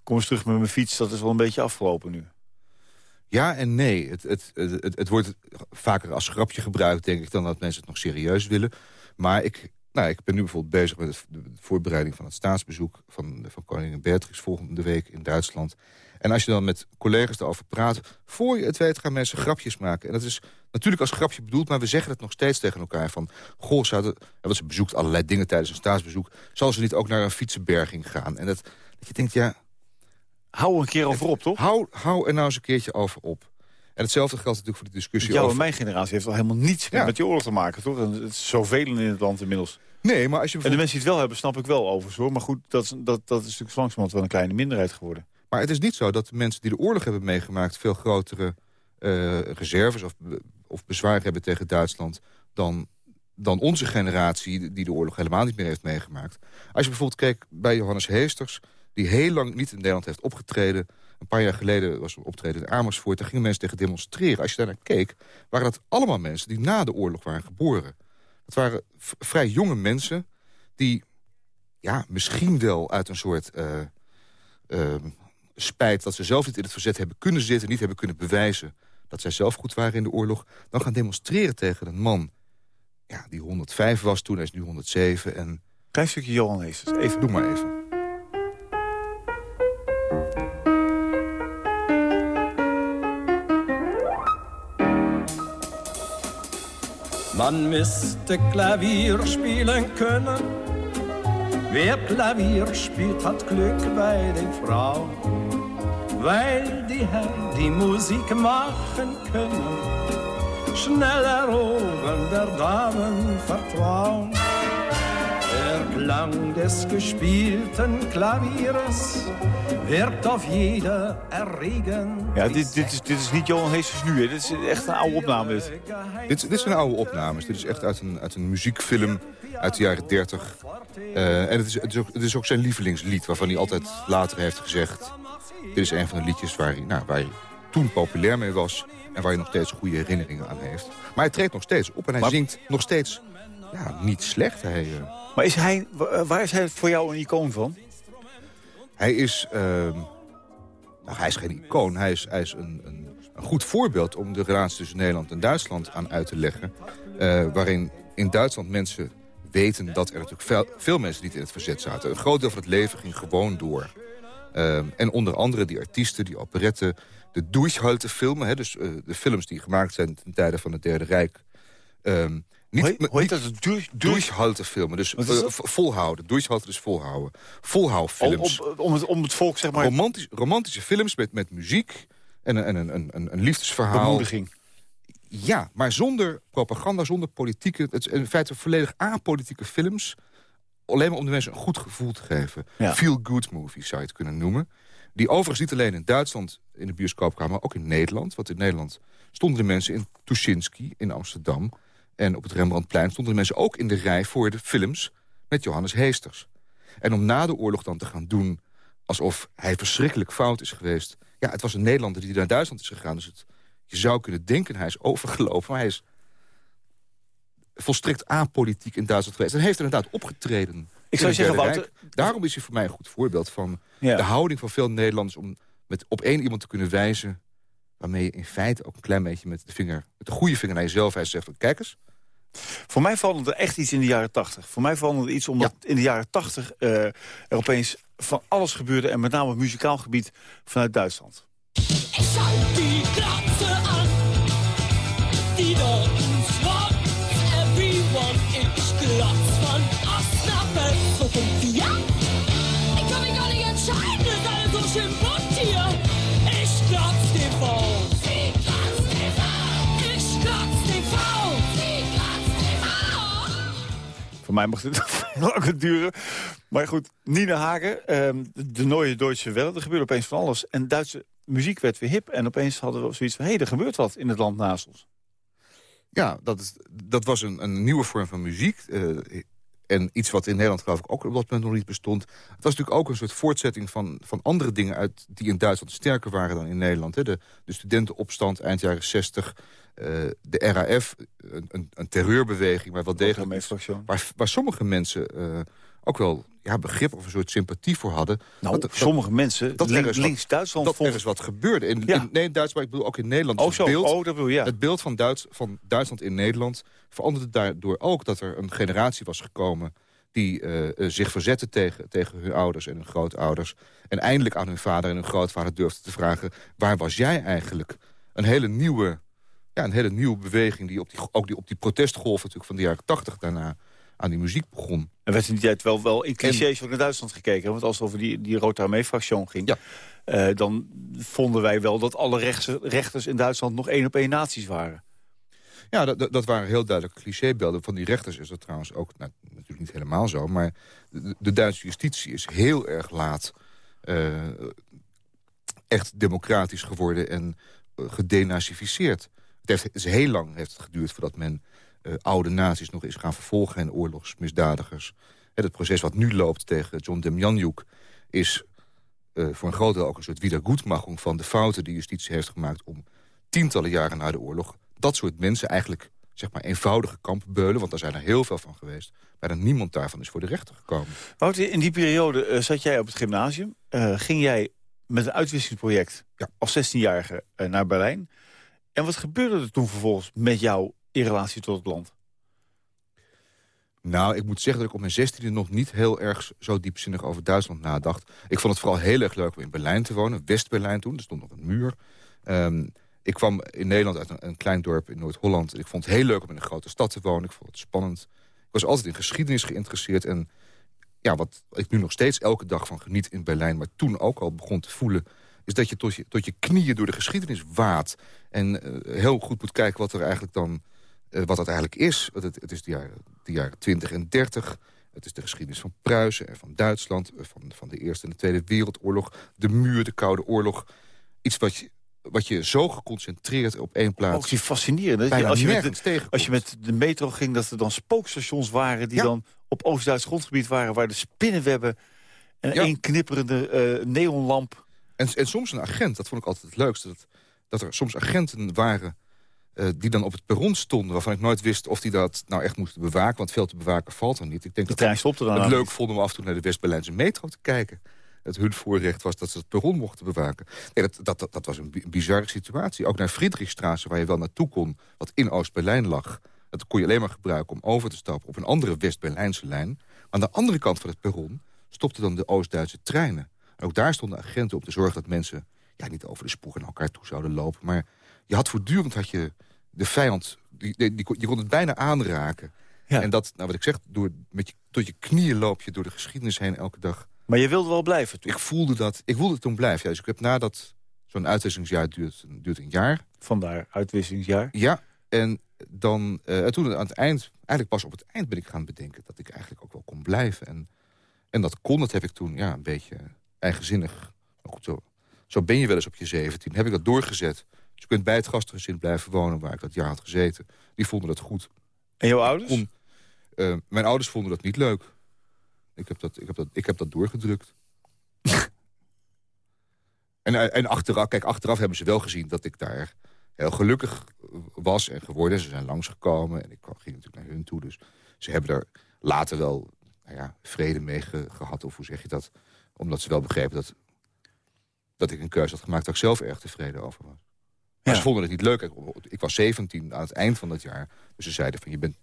kom eens terug met mijn fiets, dat is wel een beetje afgelopen nu. Ja en nee. Het, het, het, het, wordt vaker als grapje gebruikt, denk ik... dan dat mensen het nog serieus willen. Maar ik, nou, ik ben nu bijvoorbeeld bezig met de voorbereiding van het staatsbezoek... van, van koningin Beatrix volgende week in Duitsland. En als je dan met collega's daarover praat... voor je het weet gaan mensen grapjes maken. En dat is natuurlijk als grapje bedoeld... maar we zeggen het nog steeds tegen elkaar van... goh, zouden, en want ze bezoekt allerlei dingen tijdens een staatsbezoek... zal ze niet ook naar een fietsenberging gaan? En dat, dat je denkt, ja... Hou er een keer over op, toch? Hou, hou er nou eens een keertje over op. En hetzelfde geldt natuurlijk voor de discussie Jouw over... en mijn generatie heeft al helemaal niets meer Ja. met die oorlog te maken, toch? En het is zoveel in het land inmiddels. Nee, maar als je En de mensen die het wel hebben, snap ik wel overigens hoor. Maar goed, dat, is- dat, dat is natuurlijk langzamerhand wel een kleine minderheid geworden. Maar het is niet zo dat de mensen die de oorlog hebben meegemaakt... veel grotere eh, reserves of, of bezwaar hebben tegen Duitsland... Dan, dan onze generatie die de oorlog helemaal niet meer heeft meegemaakt. Als je bijvoorbeeld keek bij Johannes Heesters... die heel lang niet in Nederland heeft opgetreden... Een paar jaar geleden was er een optreden in Amersfoort. Daar gingen mensen tegen demonstreren. Als je daar naar keek, waren dat allemaal mensen die na de oorlog waren geboren. Dat waren vrij jonge mensen die ja, misschien wel uit een soort eh, eh, spijt... dat ze zelf niet in het verzet hebben kunnen zitten... niet hebben kunnen bewijzen dat zij zelf goed waren in de oorlog... dan gaan demonstreren tegen een man ja, die 105 was toen, hij is nu 107. En... Klein stukje Johan Heesters, even. Doe maar even. Man müsste Klavier spielen können. Wer Klavier spielt, hat Glück bei den Frauen. Weil die Herren, die Musik machen können, schnell erobern der Damen Vertrauen. Wer Klang des gespielten Klavieres wird auf jede erregen. Ja, dit, dit, is, dit is niet Johan Heesters nu, hè. Dit is echt een oude opname. Dit. Dit, dit zijn oude opnames. Dit is echt uit een, uit een muziekfilm uit de jaren 30. Uh, en het is, het, is ook, het is ook zijn lievelingslied, waarvan hij altijd later heeft gezegd... dit is een van de liedjes waar hij, nou, waar hij toen populair mee was... en waar hij nog steeds goede herinneringen aan heeft. Maar hij treedt nog steeds op en hij zingt nog steeds ja, niet slecht. Hij, uh... Maar is hij, waar is hij voor jou een icoon van? Hij is, uh, nou, hij is geen icoon. Hij is, hij is een, een, een, goed voorbeeld om de relatie tussen Nederland en Duitsland aan uit te leggen. Uh, waarin in Duitsland mensen weten dat er natuurlijk veel, veel, mensen niet in het verzet zaten. Een groot deel van het leven ging gewoon door. Uh, en onder andere die artiesten, die operetten, de Durchhaltefilmen... Hè, dus uh, de films die gemaakt zijn ten tijde van het Derde Rijk... Um, niet, hoe, hoe heet dat? Durch, Durchhaltefilmen. Dus uh, volhouden. Durchhalten is volhouden. Volhoudfilms. Om, om, het, om het volk, zeg maar... Romantisch, romantische films met, met muziek en, en een, een, een, een liefdesverhaal. Bemoediging. Ja, maar zonder propaganda, zonder politieke... Het is in feite volledig apolitieke films. Alleen maar om de mensen een goed gevoel te geven. Ja. Feel-good movies zou je het kunnen noemen. Die overigens niet alleen in Duitsland in de bioscoop kwamen... maar ook in Nederland. Want in Nederland stonden de mensen in Tuschinski in Amsterdam... En op het Rembrandtplein stonden de mensen ook in de rij voor de films met Johannes Heesters. En om na de oorlog dan te gaan doen alsof hij verschrikkelijk fout is geweest. Ja, het was een Nederlander die naar Duitsland is gegaan. Dus het, je zou kunnen denken hij is overgelopen. Maar hij is volstrekt apolitiek in Duitsland geweest. En heeft inderdaad opgetreden. Ik zou zeggen, Wouter... Daarom is hij voor mij een goed voorbeeld van de houding van veel Nederlanders... om met op één iemand te kunnen wijzen waarmee je in feite ook een klein beetje met de vinger, met de goede vinger naar jezelf wijst zegt: kijk eens. Voor mij valt er echt iets in de jaren tachtig. Voor mij valt er iets omdat in de jaren tachtig uh, er opeens van alles gebeurde... en met name op muzikaal gebied vanuit Duitsland. Voor mij mocht het duren. Maar goed, Nina Hagen, um, de Neue Deutsche Welle. Er gebeurde opeens van alles. En Duitse muziek werd weer hip. En opeens hadden we zoiets van... hé, hey, er gebeurt wat in het land naast ons. Ja, dat, is, dat was een, een nieuwe vorm van muziek. Uh, en iets wat in Nederland geloof ik ook op dat moment nog niet bestond. Het was natuurlijk ook een soort voortzetting van, van andere dingen... Uit, die in Duitsland sterker waren dan in Nederland. Hè. De, de studentenopstand eind jaren 60... Uh, de RAF, een, een, terreurbeweging... waar wel degelijk waar, waar sommige mensen uh, ook wel ja, begrip of een soort sympathie voor hadden. Nou, dat, sommige mensen, dat links, links Duitsland... Dat er is wat gebeurde. In, ja. in, nee, in Duitsland, maar ik bedoel ook in Nederland. Oh, zo. Beeld, oh, dat bedoel, ja. Het beeld van, Duits, van Duitsland in Nederland veranderde daardoor ook... dat er een generatie was gekomen die uh, zich verzetten tegen, tegen hun ouders en hun grootouders... en eindelijk aan hun vader en hun grootvader durfde te vragen... waar was jij eigenlijk? Een hele nieuwe, ja, een hele nieuwe beweging... die op die, ook die, op die protestgolf natuurlijk van de jaren tachtig daarna aan die muziek begon. En werd in die tijd wel, wel in clichés en... naar Duitsland gekeken. Want als het over die, die Rota Armee-fractie ging... Ja. Uh, dan vonden wij wel dat alle rechtse, rechters in Duitsland nog één op één naties waren. Ja, dat, dat waren heel duidelijke clichébeelden. Van die rechters is dat trouwens ook nou, natuurlijk niet helemaal zo. Maar de, Duitse justitie is heel erg laat uh, echt democratisch geworden en uh, gedenazificeerd. Het, heeft, is heel lang heeft het geduurd voordat men uh, oude nazi's nog eens gaan vervolgen... en oorlogsmisdadigers. Het proces wat nu loopt tegen John Demjanjuk... is voor een groot deel ook een soort wiedergoedmachung van de fouten... die justitie heeft gemaakt om tientallen jaren na de oorlog... dat soort mensen eigenlijk zeg maar eenvoudige kampbeulen... want daar zijn er heel veel van geweest... bijna niemand daarvan is voor de rechter gekomen. Wouter, in die periode uh, zat jij op het gymnasium. ging jij met een uitwisselingsproject ja. als 16-jarige naar Berlijn. En wat gebeurde er toen vervolgens met jou in relatie tot het land? Nou, ik moet zeggen dat ik op mijn zestiende nog niet heel erg zo diepzinnig over Duitsland nadacht. Ik vond het vooral heel erg leuk om in Berlijn te wonen. West-Berlijn toen, er stond nog een muur. Um, ik kwam in Nederland uit een, een klein dorp in Noord-Holland. Ik vond het heel leuk om in een grote stad te wonen. Ik vond het spannend. Ik was altijd in geschiedenis geïnteresseerd. En ja, wat ik nu nog steeds elke dag van geniet in Berlijn... maar toen ook al begon te voelen is dat je tot je, knieën door de geschiedenis waat. En uh, heel goed moet kijken wat er eigenlijk dan uh, wat dat eigenlijk is. Het, het is de jaren, de jaren 20 en 30. Het is de geschiedenis van Pruisen en van Duitsland... van, van de Eerste en de Tweede Wereldoorlog. De muur, de Koude Oorlog. Iets wat je, wat je zo geconcentreerd op één plaats... Ook die fascinerend. bijna Als je, met de, als je met de metro ging, dat er dan spookstations waren... die Ja. dan op Oost-Duits grondgebied waren... waar de spinnenwebben en Ja. één knipperende eh, neonlamp... En, en soms een agent, dat vond ik altijd het leukste... dat, dat er soms agenten waren eh, die dan op het perron stonden... waarvan ik nooit wist of die dat nou echt moesten bewaken... want veel te bewaken valt er niet. Ik denk De dat dan het leuk vonden om af en toe naar de West-Berlijnse metro te kijken. Het hun voorrecht was dat ze het perron mochten bewaken. Nee, dat, dat, dat, dat was een bi- bizarre situatie. Ook naar Friedrichstraße, waar je wel naartoe kon... wat in Oost-Berlijn lag. Dat kon je alleen maar gebruiken om over te stappen... op een andere West-Berlijnse lijn. Aan de andere kant van het perron stopten dan de Oost-Duitse treinen. En ook daar stonden agenten om te zorgen dat mensen... Ja, niet over de spoor naar elkaar toe zouden lopen. Maar je had voortdurend had je de vijand... Die, die, je kon het bijna aanraken. En dat, nou wat ik zeg, door, met je, tot je knieën loop je door de geschiedenis heen elke dag. Maar je wilde wel blijven toen? Ik voelde dat. Ik wilde toen blijven. Ja, dus ik heb nadat zo'n uitwisselingsjaar duurt, duurt een jaar. Vandaar uitwisselingsjaar. Ja, en dan eh, en toen aan het eind, eigenlijk pas op het eind ben ik gaan bedenken dat ik eigenlijk ook wel kon blijven. En, en dat kon, dat heb ik toen ja, een beetje eigenzinnig. Maar goed, zo, zo ben je wel eens op je 17. Heb ik dat doorgezet. Dus je kunt bij het gastgezin blijven wonen waar ik dat jaar had gezeten. Die vonden dat goed. En jouw ouders? Kon- eh, mijn ouders vonden dat niet leuk. Ik heb dat, ik heb dat, ik heb dat doorgedrukt. en, en achteraf, kijk, achteraf hebben ze wel gezien dat ik daar heel gelukkig was en geworden. Ze zijn langsgekomen en ik ging natuurlijk naar hun toe. Dus ze hebben daar later wel nou ja, vrede mee ge- gehad. Of hoe zeg je dat? Omdat ze wel begrepen dat, dat ik een keuze had gemaakt... waar ik zelf erg tevreden over was. Maar ze vonden het niet leuk. Ik was 17 aan het eind van dat jaar. Dus ze zeiden van, je bent,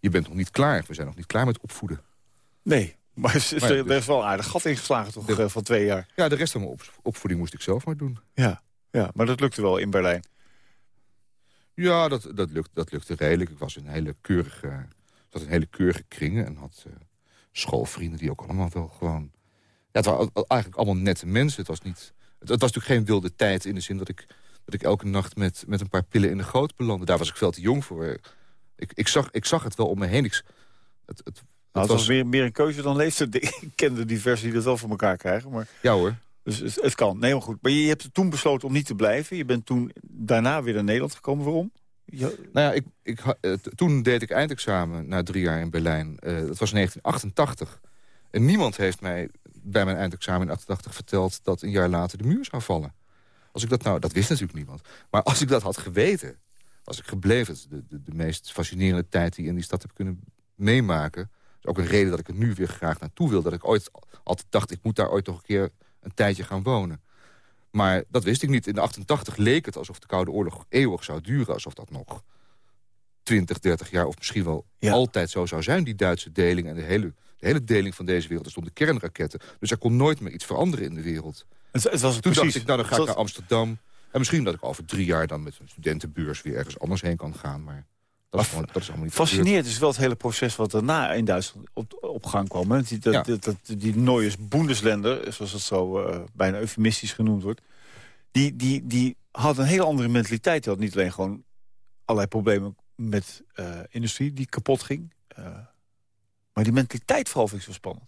je bent nog niet klaar. We zijn nog niet klaar met opvoeden. Nee, maar is, Maar ja, er, dus- is wel een aardig gat ingeslagen toch eh, van twee jaar. Ja, de rest van mijn op- opvoeding moest ik zelf maar doen. Ja, ja, maar dat lukte wel in Berlijn. Ja, dat, dat, lukt, dat lukte redelijk. Ik was in een hele keurige, zat in een hele keurige kringen en had eh, schoolvrienden die ook allemaal wel gewoon... Ja, het waren eigenlijk allemaal nette mensen. Het was, niet, het, het was natuurlijk geen wilde tijd in de zin dat ik, dat ik elke nacht met, met een paar pillen in de goot belandde. Daar was ik veel te jong voor. Ik, ik, zag, ik zag het wel om me heen. Ik, het, het, het Nou, het was meer, meer een keuze dan leeftijd. Ik ken de diverse die dat wel voor elkaar krijgen. Maar... Ja hoor. Dus het, het kan. Nee, maar goed. Maar je hebt toen besloten om niet te blijven. Je bent toen daarna weer naar Nederland gekomen. Waarom? Nou ja, ik, ik, toen deed ik eindexamen na drie jaar in Berlijn. Eh, dat was 1988. En niemand heeft mij bij mijn eindexamen in 88 verteld... dat een jaar later de muur zou vallen. Als ik dat nou, dat wist natuurlijk niemand. Maar als ik dat had geweten, was ik gebleven. De, de, de meest fascinerende tijd die ik in die stad heb kunnen meemaken. Is ook een reden dat ik er nu weer graag naartoe wil. Dat ik ooit altijd dacht, ik moet daar ooit nog een keer een tijdje gaan wonen. Maar dat wist ik niet. In de 88 leek het alsof de Koude Oorlog eeuwig zou duren. Alsof dat nog 20, 30 jaar of misschien wel altijd zo zou zijn. Die Duitse deling en de hele, de hele deling van deze wereld. Er stonden kernraketten. Dus er kon nooit meer iets veranderen in de wereld. Het, het was Toen precies. dacht ik, nou dan ga ik naar Amsterdam. En misschien dat ik over drie jaar dan met een studentenbeurs... weer ergens anders heen kan gaan. Maar dat is, gewoon, dat is allemaal niet. Fascineert is wel het hele proces wat daarna in Duitsland op, op gang kwam. Hè? Die, dat, Ja. dat, dat- die Neues Bundesländer, zoals het zo eh, bijna eufemistisch genoemd wordt... Die, die, die had een hele andere mentaliteit. Die had niet alleen gewoon allerlei problemen met eh, industrie die kapot ging... eh, maar die mentaliteit vooral vind ik zo spannend.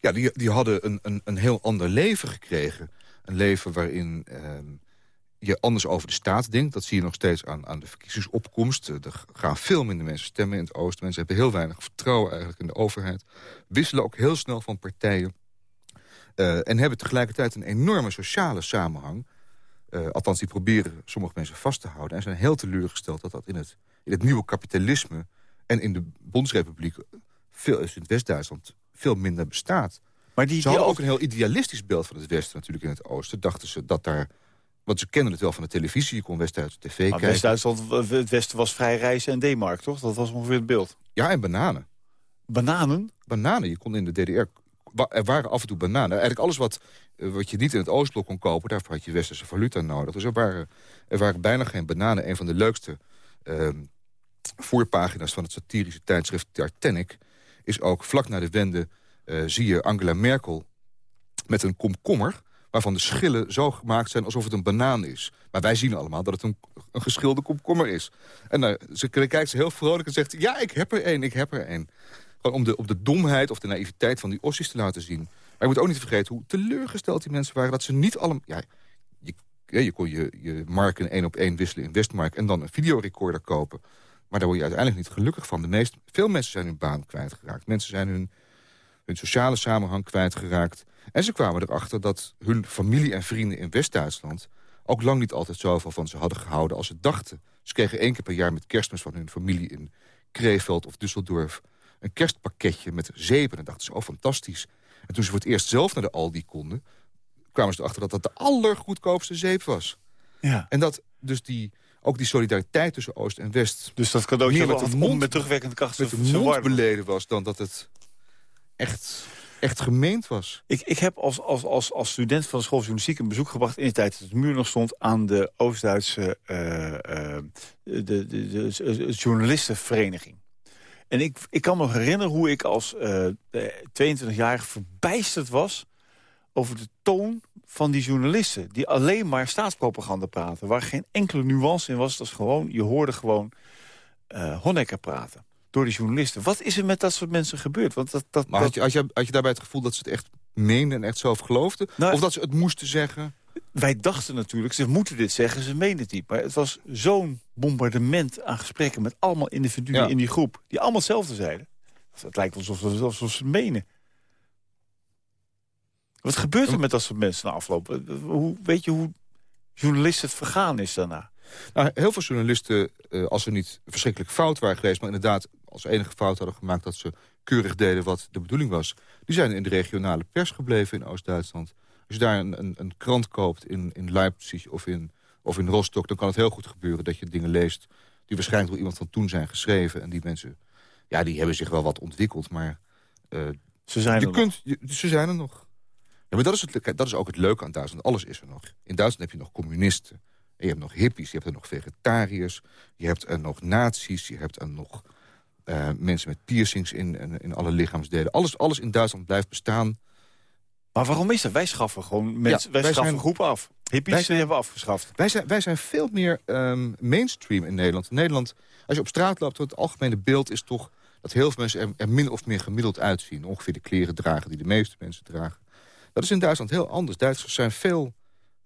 Ja, die, die hadden een, een, een heel ander leven gekregen. Een leven waarin ehm, je anders over de staat denkt. Dat zie je nog steeds aan, aan de verkiezingsopkomst. Eh, Er gaan veel minder mensen stemmen in het oosten. Mensen hebben heel weinig vertrouwen eigenlijk in de overheid. Wisselen ook heel snel van partijen. Eh, en hebben tegelijkertijd een enorme sociale samenhang. Eh, althans, die proberen sommige mensen vast te houden. En zijn heel teleurgesteld dat dat in het, in het nieuwe kapitalisme... en in de Bondsrepubliek, veel, in West-Duitsland, veel minder bestaat. Maar die, Ze hadden ook een heel idealistisch beeld van het Westen natuurlijk in het Oosten. Dachten ze dat daar... Want ze kennen het wel van de televisie. Je kon West-Duitse tv Maar kijken. West-Duitsland, het Westen was vrij reizen en D-mark, toch? Dat was ongeveer het beeld. Ja, en bananen. Bananen? Bananen. Je kon in de DDR... Er waren af en toe bananen. Eigenlijk alles wat, eh, wat je niet in het Oostblok kon kopen... daarvoor had je westerse valuta nodig. Dus er waren, er waren bijna geen bananen. Een van de leukste ehm, voorpagina's van het satirische tijdschrift Titanic... is ook vlak na de wende eh, zie je Angela Merkel met een komkommer waarvan de schillen zo gemaakt zijn alsof het een banaan is. Maar wij zien allemaal dat het een, geschilde komkommer is. En uh, ze kijkt ze heel vrolijk en zegt... ja, ik heb er één, ik heb er één. Gewoon om de, om de domheid of de naïviteit van die ossies te laten zien. Maar je moet ook niet vergeten hoe teleurgesteld die mensen waren... dat ze niet allemaal... Ja, je, je kon je, je marken één op één wisselen in Westmark... en dan een videorecorder kopen. Maar daar word je uiteindelijk niet gelukkig van. De meest, veel mensen zijn hun baan kwijtgeraakt. Mensen zijn hun, hun sociale samenhang kwijtgeraakt. En ze kwamen erachter dat hun familie en vrienden in West-Duitsland... ook lang niet altijd zoveel van ze hadden gehouden als ze dachten. Ze kregen één keer per jaar met kerstmis van hun familie in Krefeld of Düsseldorf... een kerstpakketje met zeep. En dan dachten ze, oh, fantastisch. En toen ze voor het eerst zelf naar de Aldi konden... kwamen ze erachter dat dat de allergoedkoopste zeep was. Ja. En dat dus die, ook die solidariteit tussen Oost en West... Dus dat cadeautje meer met, mond, met terugwerkende kracht met de mond beleden was... dan dat het echt, echt gemeend was. Ik, ik heb als, als, als, als student van de school journalistiek een bezoek gebracht... in de tijd dat de muur nog stond aan de Oost-Duitse eh, eh, de, de, de, de journalistenvereniging. En ik, ik kan me nog herinneren hoe ik als eh 22-jarige verbijsterd was... over de toon van die journalisten. Die alleen maar staatspropaganda praten. Waar geen enkele nuance in was. Dat is gewoon, je hoorde gewoon eh Honecker praten. Door die journalisten. Wat is er met dat soort mensen gebeurd? Want dat, dat, Maar dat- had je, had, je, had je daarbij het gevoel dat ze het echt meenden en echt zelf geloofden? Nou, of dat ze het moesten zeggen? wij dachten natuurlijk, ze moeten dit zeggen, ze menen het niet. Maar het was zo'n bombardement aan gesprekken... met allemaal individuen Ja. in die groep, die allemaal hetzelfde zeiden. Het lijkt alsof, alsof ze het menen. Wat gebeurt er met dat soort mensen na afloop? Hoe, weet je hoe journalisten het vergaan is daarna? Nou, heel veel journalisten, eh, als ze niet verschrikkelijk fout waren geweest... maar inderdaad als enige fout hadden gemaakt... dat ze keurig deden wat de bedoeling was... die zijn in de regionale pers gebleven in Oost-Duitsland. Als je daar een, een, een krant koopt in, in Leipzig of in, of in Rostock... dan kan het heel goed gebeuren dat je dingen leest... die waarschijnlijk door iemand van toen zijn geschreven. En die mensen, ja, die hebben zich wel wat ontwikkeld, maar... eh, Ze zijn je er kunt, je- ze zijn er nog. Ja, maar dat is, het, dat is ook het leuke aan Duitsland. Alles is er nog. In Duitsland heb je nog communisten. En je hebt nog hippies, je hebt er nog vegetariërs. Je hebt er nog nazi's, je hebt er nog eh, mensen met piercings in, in, in alle lichaamsdelen. Alles, alles in Duitsland blijft bestaan. Maar waarom is dat? Wij schaffen gewoon mensen, Ja, wij, wij schaffen zijn- groepen af. Hippies wij zijn- hebben we afgeschaft. Wij zijn, wij zijn veel meer ehm, mainstream in Nederland. In Nederland, als je op straat loopt, het algemene beeld is toch... dat heel veel mensen er, er min of meer gemiddeld uitzien. Ongeveer de kleren dragen die de meeste mensen dragen. Dat is in Duitsland heel anders. Duitsers zijn veel,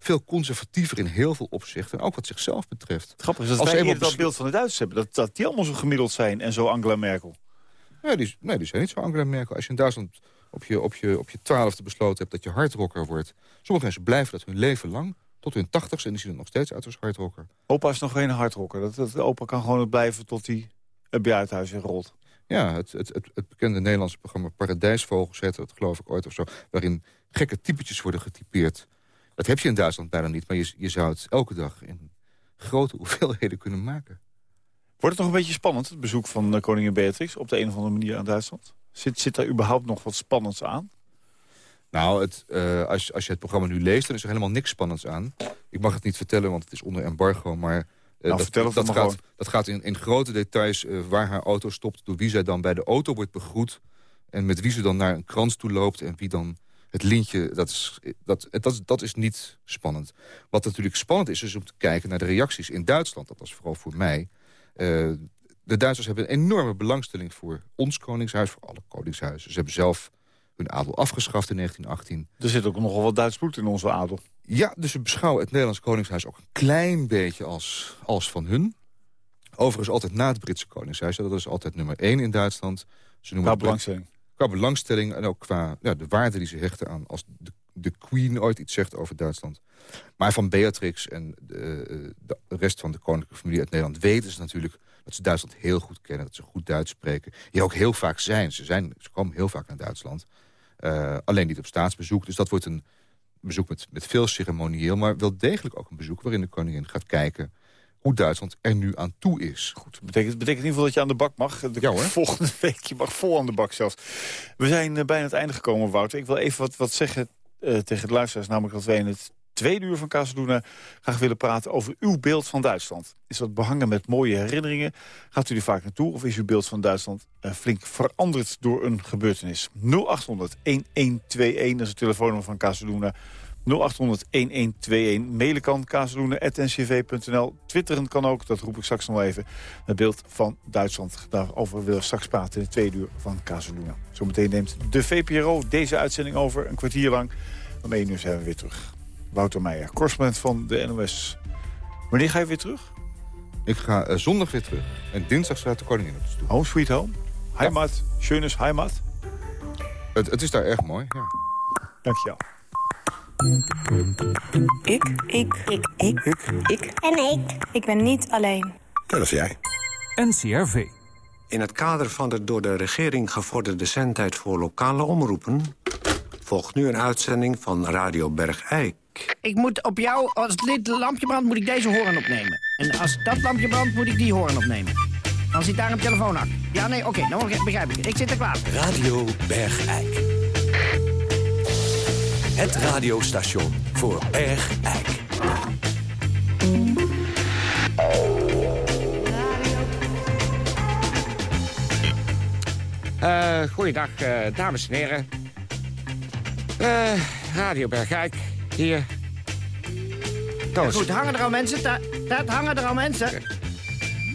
veel conservatiever in heel veel opzichten. En ook wat zichzelf betreft. Het grappige is dat Als wij dat beeld van de Duitsers hebben. Dat, dat die allemaal zo gemiddeld zijn en zo Angela Merkel. Nee, die, nee, die zijn niet zo Angela Merkel. Als je in Duitsland op je, op je, op je twaalfde besloten hebt dat je hardrocker wordt... sommige mensen blijven dat hun leven lang, tot hun tachtigste... en die zien er nog steeds uit als hardrocker. Opa is nog geen hardrocker. Dat, dat, opa kan gewoon blijven tot hij het buitenhuis in rolt. Ja, het, het, het, het bekende Nederlandse programma Paradijsvogels heette dat geloof ik ooit of zo... waarin gekke typetjes worden getypeerd. Dat heb je in Duitsland bijna niet, maar je, je zou het elke dag in grote hoeveelheden kunnen maken. Wordt het nog een beetje spannend, het bezoek van eh, koningin Beatrix... op de een of andere manier aan Duitsland? Zit, zit daar überhaupt nog wat spannends aan? Nou, het, eh, als, als je het programma nu leest, dan is er helemaal niks spannends aan. Ik mag het niet vertellen, want het is onder embargo, maar... eh, Nou, dat, gaat, dat gaat in, in grote details waar haar auto stopt... door wie zij dan bij de auto wordt begroet... en met wie ze dan naar een krans toe loopt... en wie dan het lintje... Dat is, dat, dat, dat is niet spannend. Wat natuurlijk spannend is, is om te kijken naar de reacties in Duitsland. Dat was vooral voor mij. Eh, de Duitsers hebben een enorme belangstelling voor ons koningshuis... voor alle koningshuizen. Ze hebben zelf hun adel afgeschaft in 1918. Er zit ook nogal wat Duits bloed in onze adel. Ja, dus ze beschouwen het Nederlands Koningshuis ook een klein beetje als, als van hun. Overigens altijd na het Britse Koningshuis. Dat is altijd nummer één in Duitsland. Ze noemen het- belangstelling. Qua belangstelling en ook qua ja, de waarde die ze hechten aan... als de, de Queen ooit iets zegt over Duitsland. Maar van Beatrix en de, de rest van de koninklijke familie uit Nederland... weten ze natuurlijk dat ze Duitsland heel goed kennen. Dat ze goed Duits spreken. Hier ook heel vaak zijn. Ze, zijn, ze komen heel vaak naar Duitsland. Eh, alleen niet op staatsbezoek. Dus dat wordt een bezoek met, met veel ceremonieel... maar wel degelijk ook een bezoek waarin de koningin gaat kijken... hoe Duitsland er nu aan toe is. Goed, betekent, betekent in ieder geval dat je aan de bak mag. De Ja, volgende week, je mag vol aan de bak zelfs. We zijn eh, bijna het einde gekomen, Wouter. Ik wil even wat, wat zeggen eh, tegen de luisteraars. Namelijk dat wij in het tweede uur van Casaluna graag willen praten over uw beeld van Duitsland. Is dat behangen met mooie herinneringen? Gaat u er vaak naartoe? Of is uw beeld van Duitsland eh, flink veranderd door een gebeurtenis? 0800 1121, dat is het telefoonnummer van Casaluna. Mailen kan kazeloenen.ncv.nl. Twitteren kan ook, dat roep ik straks nog even. Het beeld van Duitsland. Daarover willen we straks praten in de tweede uur van Kazeloenen. Zometeen neemt de VPRO deze uitzending over, een kwartier lang. Om één uur zijn we weer terug. Wouter Meijer, correspondent van de NOS. Wanneer ga je weer terug? Ik ga eh, zondag weer terug. En dinsdag staat de koningin op de stoel. Home sweet home? Heimat, schönes Heimat? Het, het is daar erg mooi, ja. Dankjewel. Ik. Ik. Ik. Ik. Ik. Ik. En ik. Ik ben niet alleen. Dat is jij. NCRV. In het kader van de door de regering gevorderde zendtijd voor lokale omroepen... volgt nu een uitzending van Radio Bergijk. Ik moet op jou, als dit lampje brandt, moet ik deze horen opnemen. En als dat lampje brandt, moet ik die horen opnemen. Dan zit daar een telefoon achter. Ja, nee, oké, dan begrijp ik het. Ik zit er klaar. Radio Bergijk. Het radiostation voor Bergijk. Uh, goeiedag, uh, dames en heren. Uh, Radio Bergijk, hier. Ja, goed, hangen er al mensen? Dat, dat hangen er al mensen?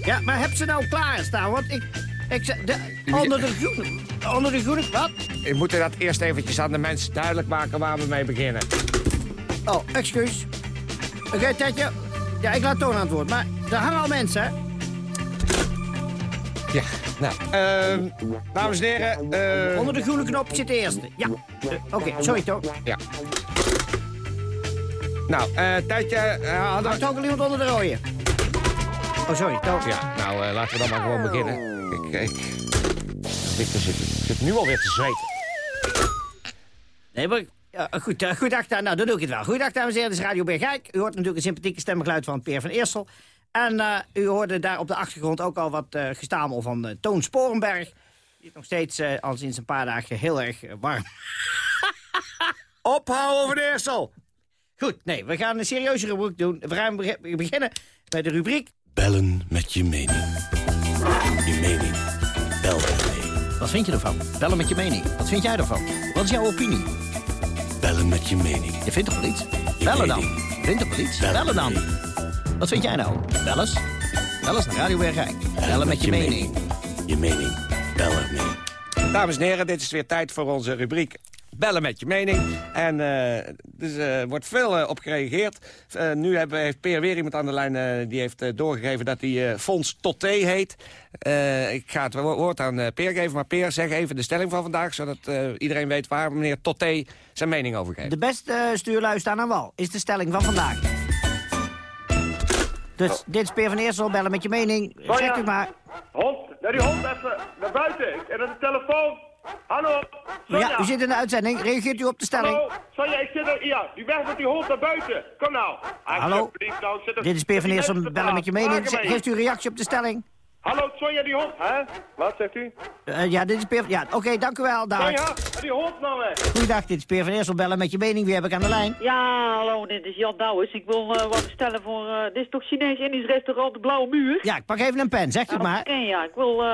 Ja, maar heb ze nou klaarstaan? Want ik... ik de, onder de groene... Onder de groene... Wat? We moeten dat eerst eventjes aan de mensen duidelijk maken waar we mee beginnen. Oh, excuus. Oké, okay, Tetje. Ja, ik laat Toon antwoord. Maar er hangen al mensen, hè? Ja, nou, uh, dames en heren... Uh... Onder de groene knop zit de eerste. Ja. Uh, Oké, okay, sorry, Toon. Ja. Nou, eh, tijdje... Uh, hadden we... ook al iemand onder de rode? Oh, sorry, Toon. Ja, nou, uh, laten we dan maar gewoon beginnen. Ik, ik, ik, zit, ik zit nu alweer te zweten. Nee, maar... Ja, goed, uh, goedendag, nou, dan doe ik het wel. Goedendag, dames en heren, dit is Radio Bergijk. U hoort natuurlijk een sympathieke stemgeluid van Peer van Eersel. En uh, u hoorde daar op de achtergrond ook al wat uh, gestamel van uh, Toon Sporenberg. Die is nog steeds al sinds een paar dagen heel erg warm. Ophouden over de Eersel! Goed, nee, we gaan een serieuze rubriek doen. We gaan beginnen bij de rubriek... Bellen met je mening. Je mening. Wat vind je ervan? Bellen met je mening. Wat vind jij ervan? Wat is jouw opinie? Bellen met je mening. Je vindt toch wel iets? Je Bellen mening. dan. Vindt toch wel iets? Bellen, Bellen dan. Wat vind jij nou? Bel eens. Bel eens naar Radio Bergijk. Bellen, Bellen met, met je, mening. mening. Je mening. Bellen mee. Dames en heren, dit is weer tijd voor onze rubriek bellen met je mening. En uh, dus er uh, wordt veel uh, op gereageerd. nu hebben, heeft Peer weer iemand aan de lijn die heeft doorgegeven dat hij Fonds Toté heet. ik ga het woord aan Peer geven, maar Peer, zeg even de stelling van vandaag... zodat iedereen weet waar meneer Toté zijn mening over geeft. De beste stuurlui staan aan wal, is de stelling van vandaag. Dus dit is Peer van Eersel, bellen met je mening. Zeg u maar. Hond, naar die hond even naar buiten. En aan de telefoon. Hallo, Sonja. Ja, u zit in de uitzending. Reageert u op de stelling? Hallo, Sonja, ik zit er... Ja, die weg met die hond naar buiten. Kom nou. Hallo, nou, er, dit is Peer van Eersel, bellen met je mening. Geeft u reactie op de stelling? Hallo, Sonja, die hond. Hè? Wat zegt u? Uh, ja, dit is Peer... Ja, oké, okay, dank u wel. Dag. Sonja, die hond nou weg. Goeiedag, dit is Peer van Eersel, bellen met je mening. Wie heb ik aan de lijn? Ja, hallo, dit is Jan Douwes. Ik wil uh, wat stellen voor... Uh, dit is toch Chinees-Indisch restaurant De Blauwe Muur? Ja, ik pak even een pen, zegt u ja, maar. Oké, ja, ik wil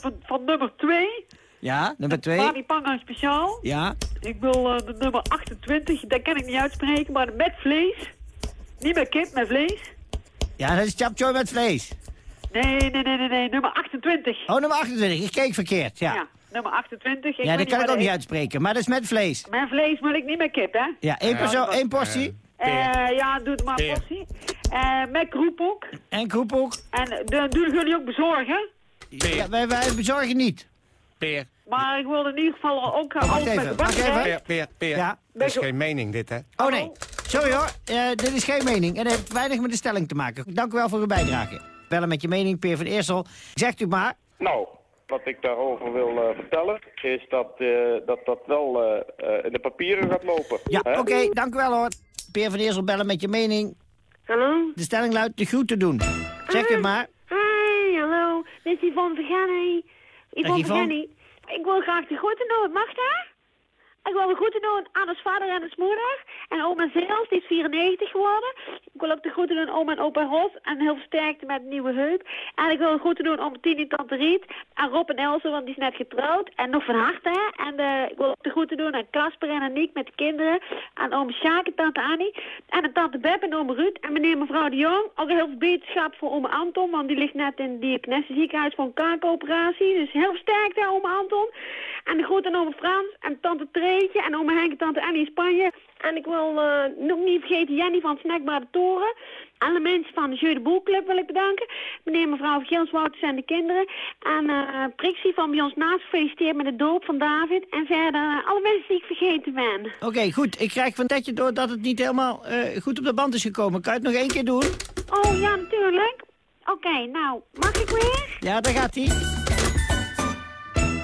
van, van nummer 2... Ja, nummer 2. Pari Pangang speciaal. Ja. Ik wil uh, de nummer 28, dat kan ik niet uitspreken, maar met vlees. Niet met kip, met vlees. Ja, dat is chapchoy met vlees. Nee, nee, nee, nee, nee, nummer 28. Oh, nummer 28, ik keek verkeerd, ja. Ja, nummer 28. Ik ja, dat kan ik ook niet uitspreken, maar dat is met vlees. Met vlees, maar ik niet met kip, hè? Ja, één, persoon, één portie. Uh, ja, doe het maar een portie. Uh, met kroephoek. En kroephoek. En de, doen jullie ook bezorgen? Ja, wij, wij bezorgen niet. Peer. Maar ik wilde in ieder geval ook oh, alles even, met wacht even. Peer, Peer, Peer. Ja. Dit is geen mening, dit, hè? Oh, nee. Sorry, hoor. Uh, dit is geen mening. En het heeft weinig met de stelling te maken. Dank u wel voor uw bijdrage. Bellen met je mening, Peer van Eersel. Zegt u maar. Nou, wat ik daarover wil uh, vertellen... is dat, uh, dat dat wel in de papieren gaat lopen. Ja, oké. Okay, dank u wel, hoor. Peer van Eersel, bellen met je mening. Hallo? De stelling luidt de groet te doen. Zeg u maar. Hi, hallo. Dit is Yvonne. Yvonne Vergenny. Ik wil graag de groeten doen, mag dat? Ik wil de groeten doen aan ons vader en ons moeder. En oma Zeels, die is 94 geworden. Ik wil ook de groeten doen oma en opa Ros. En heel veel sterkte met nieuwe heup. En ik wil de groeten doen om Tini Tante Riet. En Rob en Else, want die is net getrouwd. En nog van harte, hè. En eh, ik wil ook de groeten doen aan Casper en Aniek met de kinderen. Aan oom Sjaak en tante Annie. En aan tante Beb en oom Ruud. En meneer en mevrouw de Jong. Ook heel veel beterschap voor oom Anton. Want die ligt net in het diakonesse ziekenhuis voor een kaakoperatie. Dus heel veel sterkte, oom Anton. En de groeten aan oom Frans en tante En oom Henk en tante Annie in Spanje. En ik wil uh, nog niet vergeten Jenny van Snackbar de Toren. Alle mensen van de Jeu de Boel Club wil ik bedanken. Meneer en mevrouw Gils Wouters en de kinderen. En uh, Prixie van bij ons naast gefeliciteerd met de doop van David. En verder uh, alle mensen die ik vergeten ben. Oké, okay, goed. Ik krijg van Tetje door dat het niet helemaal goed op de band is gekomen. Kan je het nog één keer doen? Oh, ja, natuurlijk. Oké, okay, nou, mag ik weer? Ja, daar gaat hij.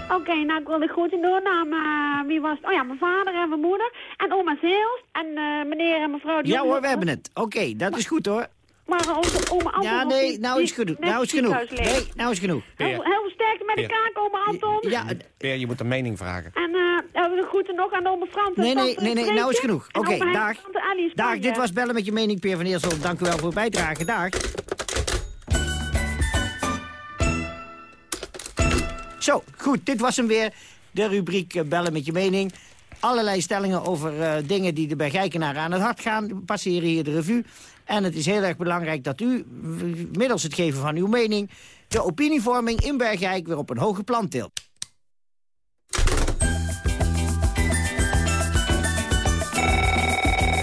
Oké, okay, nou ik wil de groeten doen aan, uh, wie was het? Oh ja, mijn vader en mijn moeder. En oma Zeels. En uh, meneer en mevrouw... Ja hoor, we hebben het. Oké, okay, dat maar, is goed hoor. Maar onze oma Anton... Ja, nee, nou is genoeg. Nou is genoeg. Nee, nou is genoeg. Heel, heel sterk met de kaak, oma Anton. Ja, Peer, je moet een mening vragen. En uh, hebben we de groeten nog aan oma Frans Nee, nee, nee, nee, nou is genoeg. Oké, okay, dag. Dag, dit was Bellen met je mening, Peer van Eersel. Dank u wel voor het bijdragen. Dag. Zo, goed, dit was hem weer. De rubriek uh, Bellen met je mening. Allerlei stellingen over uh, dingen die de Bergijkenaar aan het hart gaan... passeren hier de revue. En het is heel erg belangrijk dat u, middels het geven van uw mening... de opinievorming in Bergijk weer op een hoger plan tilt.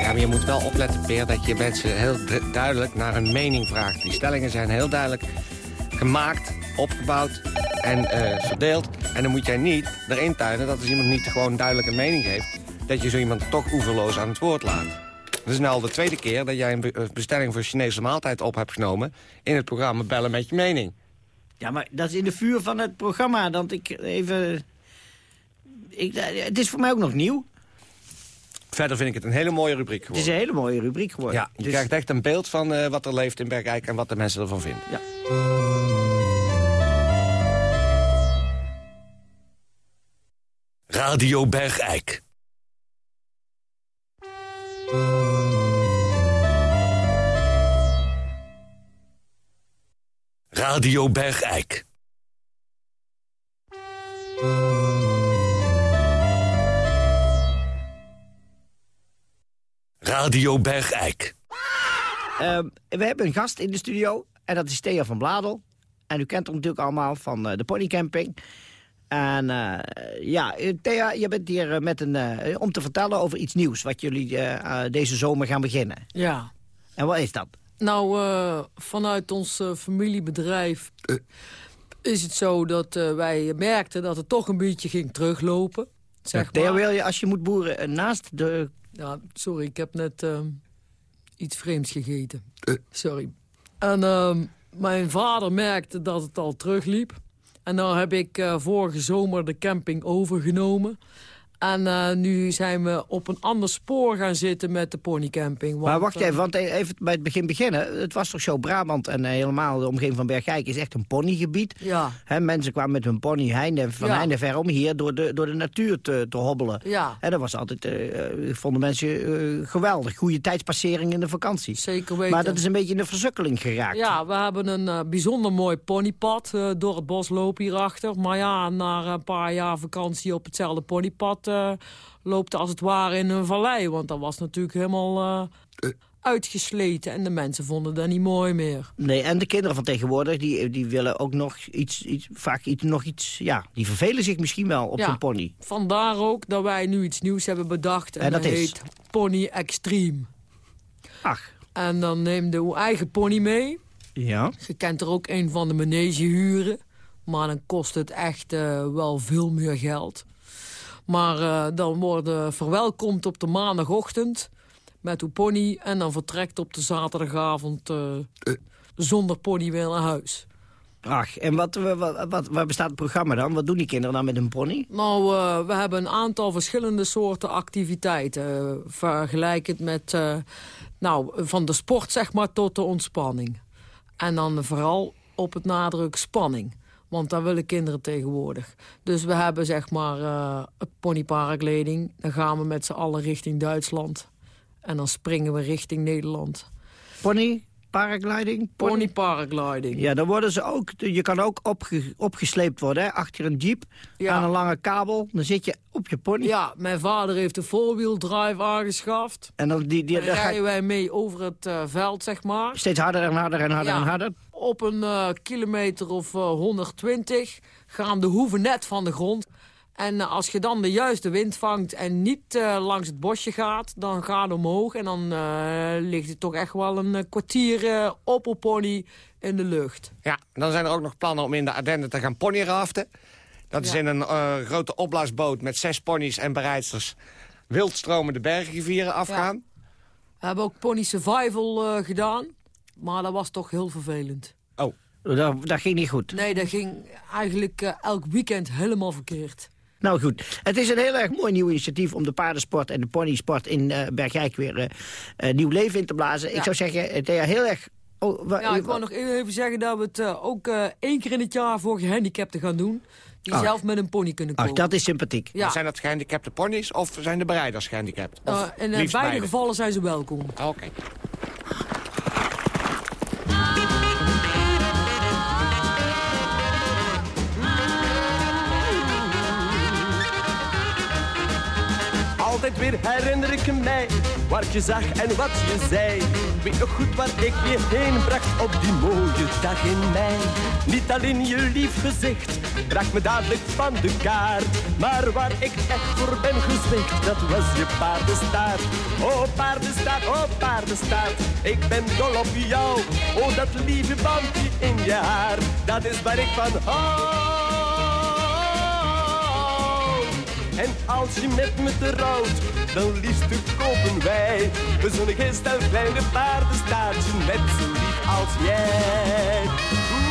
Maar je moet wel opletten, Peer, dat je mensen heel duidelijk naar een mening vraagt. Die stellingen zijn heel duidelijk gemaakt, opgebouwd en uh, verdeeld. En dan moet jij niet erin tuinen dat als iemand niet gewoon duidelijk een mening geeft... dat je zo iemand toch oeverloos aan het woord laat. Dat is nu al de tweede keer dat jij een bestelling voor Chinese maaltijd op hebt genomen... in het programma Bellen met je mening. Ja, maar dat is in de vuur van het programma. Dat ik even... Ik, het is voor mij ook nog nieuw. Verder vind ik het een hele mooie rubriek geworden. Het is een hele mooie rubriek geworden. Ja, je dus... krijgt echt een beeld van uh, wat er leeft in Bergijk... en wat de mensen ervan vinden. Ja. Radio Bergijk. Radio Bergijk. Radio Bergijk. Uh, we hebben een gast in de studio en dat is Thea van Bladel. En u kent hem natuurlijk allemaal van uh, de ponycamping. En uh, ja, Thea, je bent hier met een, uh, om te vertellen over iets nieuws... wat jullie uh, deze zomer gaan beginnen. Ja. En wat is dat? Nou, vanuit ons familiebedrijf is het zo dat wij merkten... dat het toch een beetje ging teruglopen. Zeg Thea, wil je als je moet boeren naast de... Ja, sorry, ik heb net iets vreemds gegeten. Sorry. En ehm, mijn vader merkte dat het al terugliep... En dan heb ik uh, vorige zomer de camping overgenomen. En uh, nu zijn we op een ander spoor gaan zitten met de ponycamping. Want, maar wacht even, want even bij het begin beginnen. Het was toch zo Brabant en helemaal de omgeving van Bergijk is echt een ponygebied. Ja. He, mensen kwamen met hun pony heinde, van ja. heinde ver om hier door de, door de natuur te, te hobbelen. Ja. En dat was altijd, uh, vonden mensen geweldig. Goede tijdspassering in de vakantie. Zeker weten. Maar dat is een beetje in de verzukkeling geraakt. Ja, we hebben een bijzonder mooi ponypad door het bos lopen hierachter. Maar ja, na een paar jaar vakantie op hetzelfde ponypad uh, loopte als het ware in een vallei. Want dat was natuurlijk helemaal uh, uitgesleten. En de mensen vonden dat niet mooi meer. Nee, en de kinderen van tegenwoordig, die, die willen ook nog iets, iets, vaak iets, nog iets... Ja, die vervelen zich misschien wel op ja, zo'n pony. Vandaar ook dat wij nu iets nieuws hebben bedacht. En, en dat, dat is? heet Pony Extreme. Ach. En dan neem je uw eigen pony mee. Ja. Je kent er ook een van de manege huren. Maar dan kost het echt uh, wel veel meer geld. Maar uh, dan worden verwelkomd op de maandagochtend met uw pony... en dan vertrekt op de zaterdagavond uh, zonder pony weer naar huis. Ach, en wat, wat, wat, waar bestaat het programma dan? Wat doen die kinderen dan met een pony? Nou, uh, we hebben een aantal verschillende soorten activiteiten. vergelijkend met, nou, van de sport zeg maar tot de ontspanning. En dan vooral op het nadruk spanning. Want dat willen kinderen tegenwoordig. Dus we hebben zeg maar uh, ponyparenkleding. Dan gaan we met z'n allen richting Duitsland. En dan springen we richting Nederland. pony paragliding? Pony paragliding. Ja, dan worden ze ook, je kan ook opge- opgesleept worden hè, achter een jeep aan een lange kabel. Dan zit je op je pony. Ja, mijn vader heeft de four-wheel drive aangeschaft. En dan, die, die, Dan dan rijden wij mee over het eh, veld, zeg maar. steeds harder en harder en harder Ja. en harder. Op een eh, kilometer of eh, 120 gaan de hoeven net van de grond. En eh, als je dan de juiste wind vangt en niet eh, langs het bosje gaat, dan gaat het omhoog. En dan eh, ligt het toch echt wel een kwartier eh, op een pony in de lucht. Ja, dan zijn er ook nog plannen om in de Ardennen te gaan ponyraften. Dat is in een eh, grote opblaasboot met zes ponies en bereidsters... wildstromende bergrivieren afgaan. We hebben ook pony survival eh, gedaan, maar dat was toch heel vervelend. Oh. Dat, dat ging niet goed. Nee, dat ging eigenlijk elk weekend helemaal verkeerd. Nou goed, het is een heel erg mooi nieuw initiatief om de paardensport en de ponysport in eh Bergijk weer eh, eh, nieuw leven in te blazen. Ik zou zeggen, Thea, heel erg... Oh, wa- Ja, ik wou nog even zeggen dat we het eh, ook eh, één keer in het jaar voor gehandicapten gaan doen. Die Ah. zelf met een pony kunnen Ach, komen. dat is sympathiek. Ja. Zijn dat gehandicapte ponies of zijn de bereiders gehandicapt? Eh, in beide gevallen zijn ze welkom. Oké. Altijd weer herinner ik mij waar je zag en wat je zei. Weet nog goed waar ik je heen bracht op die mooie dag in mei. Niet alleen je lief gezicht bracht me dadelijk van de kaart. Maar waar ik echt voor ben gezwicht, dat was je paardenstaart. Oh paardenstaart, oh paardenstaart, ik ben dol op jou. Oh dat lieve bandje in je haar, dat is waar ik van hou. En als je met me trouwt, dan liefst kopen wij. We geen stel kleine paardenstaartje, net zo lief als jij.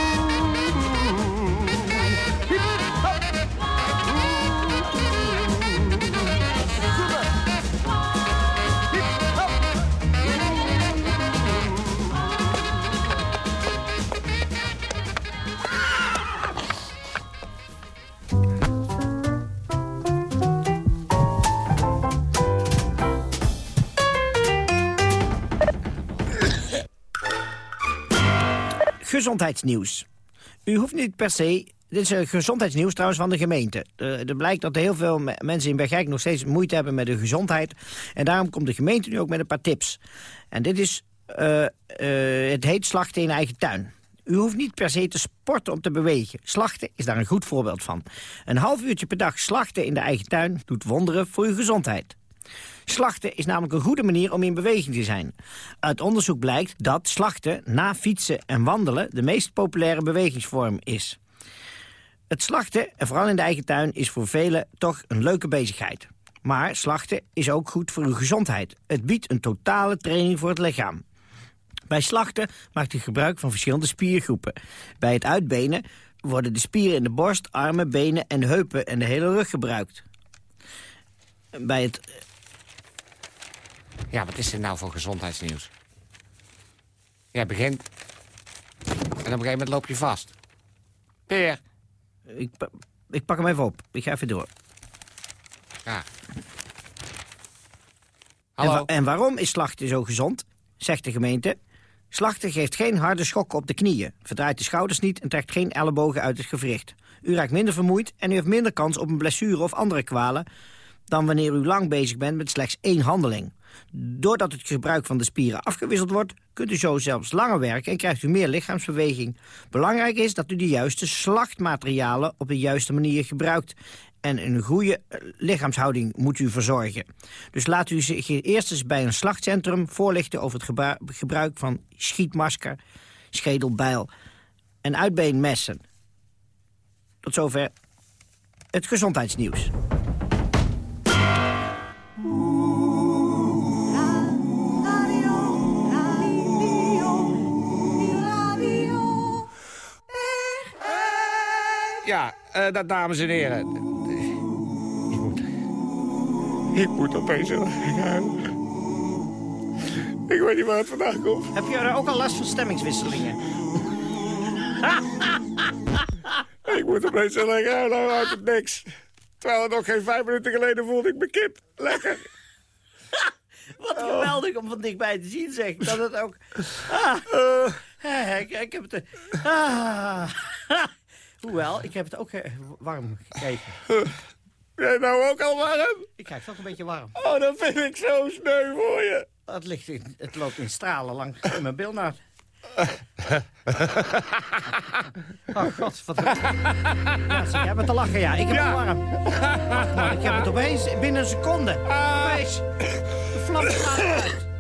Gezondheidsnieuws. U hoeft niet per se... Dit is een gezondheidsnieuws trouwens van de gemeente. Eh, er blijkt dat heel veel me- mensen in Bergijk nog steeds moeite hebben met hun gezondheid. En daarom komt de gemeente nu ook met een paar tips. En dit is... eh, eh, het heet slachten in eigen tuin. U hoeft niet per se te sporten om te bewegen. Slachten is daar een goed voorbeeld van. Een half uurtje per dag slachten in de eigen tuin doet wonderen voor uw gezondheid. Slachten is namelijk een goede manier om in beweging te zijn. Uit onderzoek blijkt dat slachten na fietsen en wandelen de meest populaire bewegingsvorm is. Het slachten, en vooral in de eigen tuin, is voor velen toch een leuke bezigheid. Maar slachten is ook goed voor uw gezondheid. Het biedt een totale training voor het lichaam. Bij slachten maakt u gebruik van verschillende spiergroepen. Bij het uitbenen worden de spieren in de borst, armen, benen en heupen en de hele rug gebruikt. Bij het Ja, wat is dit nou voor gezondheidsnieuws? Jij begint en op een gegeven moment loop je vast. Peer. Ik, ik pak hem even op. Ik ga even door. Ja. En, Hallo. wa- en waarom is slachten zo gezond? Zegt de gemeente. Slachten geeft geen harde schokken op de knieën, verdraait de schouders niet en trekt geen ellebogen uit het gewricht. U raakt minder vermoeid en u heeft minder kans op een blessure of andere kwalen dan wanneer u lang bezig bent met slechts één handeling. Doordat het gebruik van de spieren afgewisseld wordt, kunt u zo zelfs langer werken en krijgt u meer lichaamsbeweging. Belangrijk is dat u de juiste slachtmaterialen op de juiste manier gebruikt. En een goede eh, lichaamshouding moet u verzorgen. Dus laat u zich eerst eens bij een slachtcentrum voorlichten over het gebru- gebruik van schietmasker, schedelbijl en uitbeenmessen. Tot zover het gezondheidsnieuws. Ja, eh, dat dames en heren. Ik moet... Ik moet opeens heel erg huilen. Ik weet niet waar het vandaan komt. Heb je er ook al last van stemmingswisselingen? Ik moet opeens heel erg huilen nou uit het niks. Terwijl het nog geen vijf minuten geleden voelde ik me kip. Lekker. Wat geweldig om van dichtbij te zien, zeg. Dat het ook... Ah, eh, ik, ik heb het... eh, Ah, hoewel, ik heb het ook eh, warm gekregen. Jij nou ook al warm? Ik krijg toch een beetje warm. Oh, dat vind ik zo sneu voor je. Het, ligt in, het loopt in stralen langs in mijn bilnaad. Oh god, wat... Ja, bent te lachen, ja. Ik heb het warm. Maar, ik heb het opeens binnen een seconde. Opeens. De vlam gaat uit.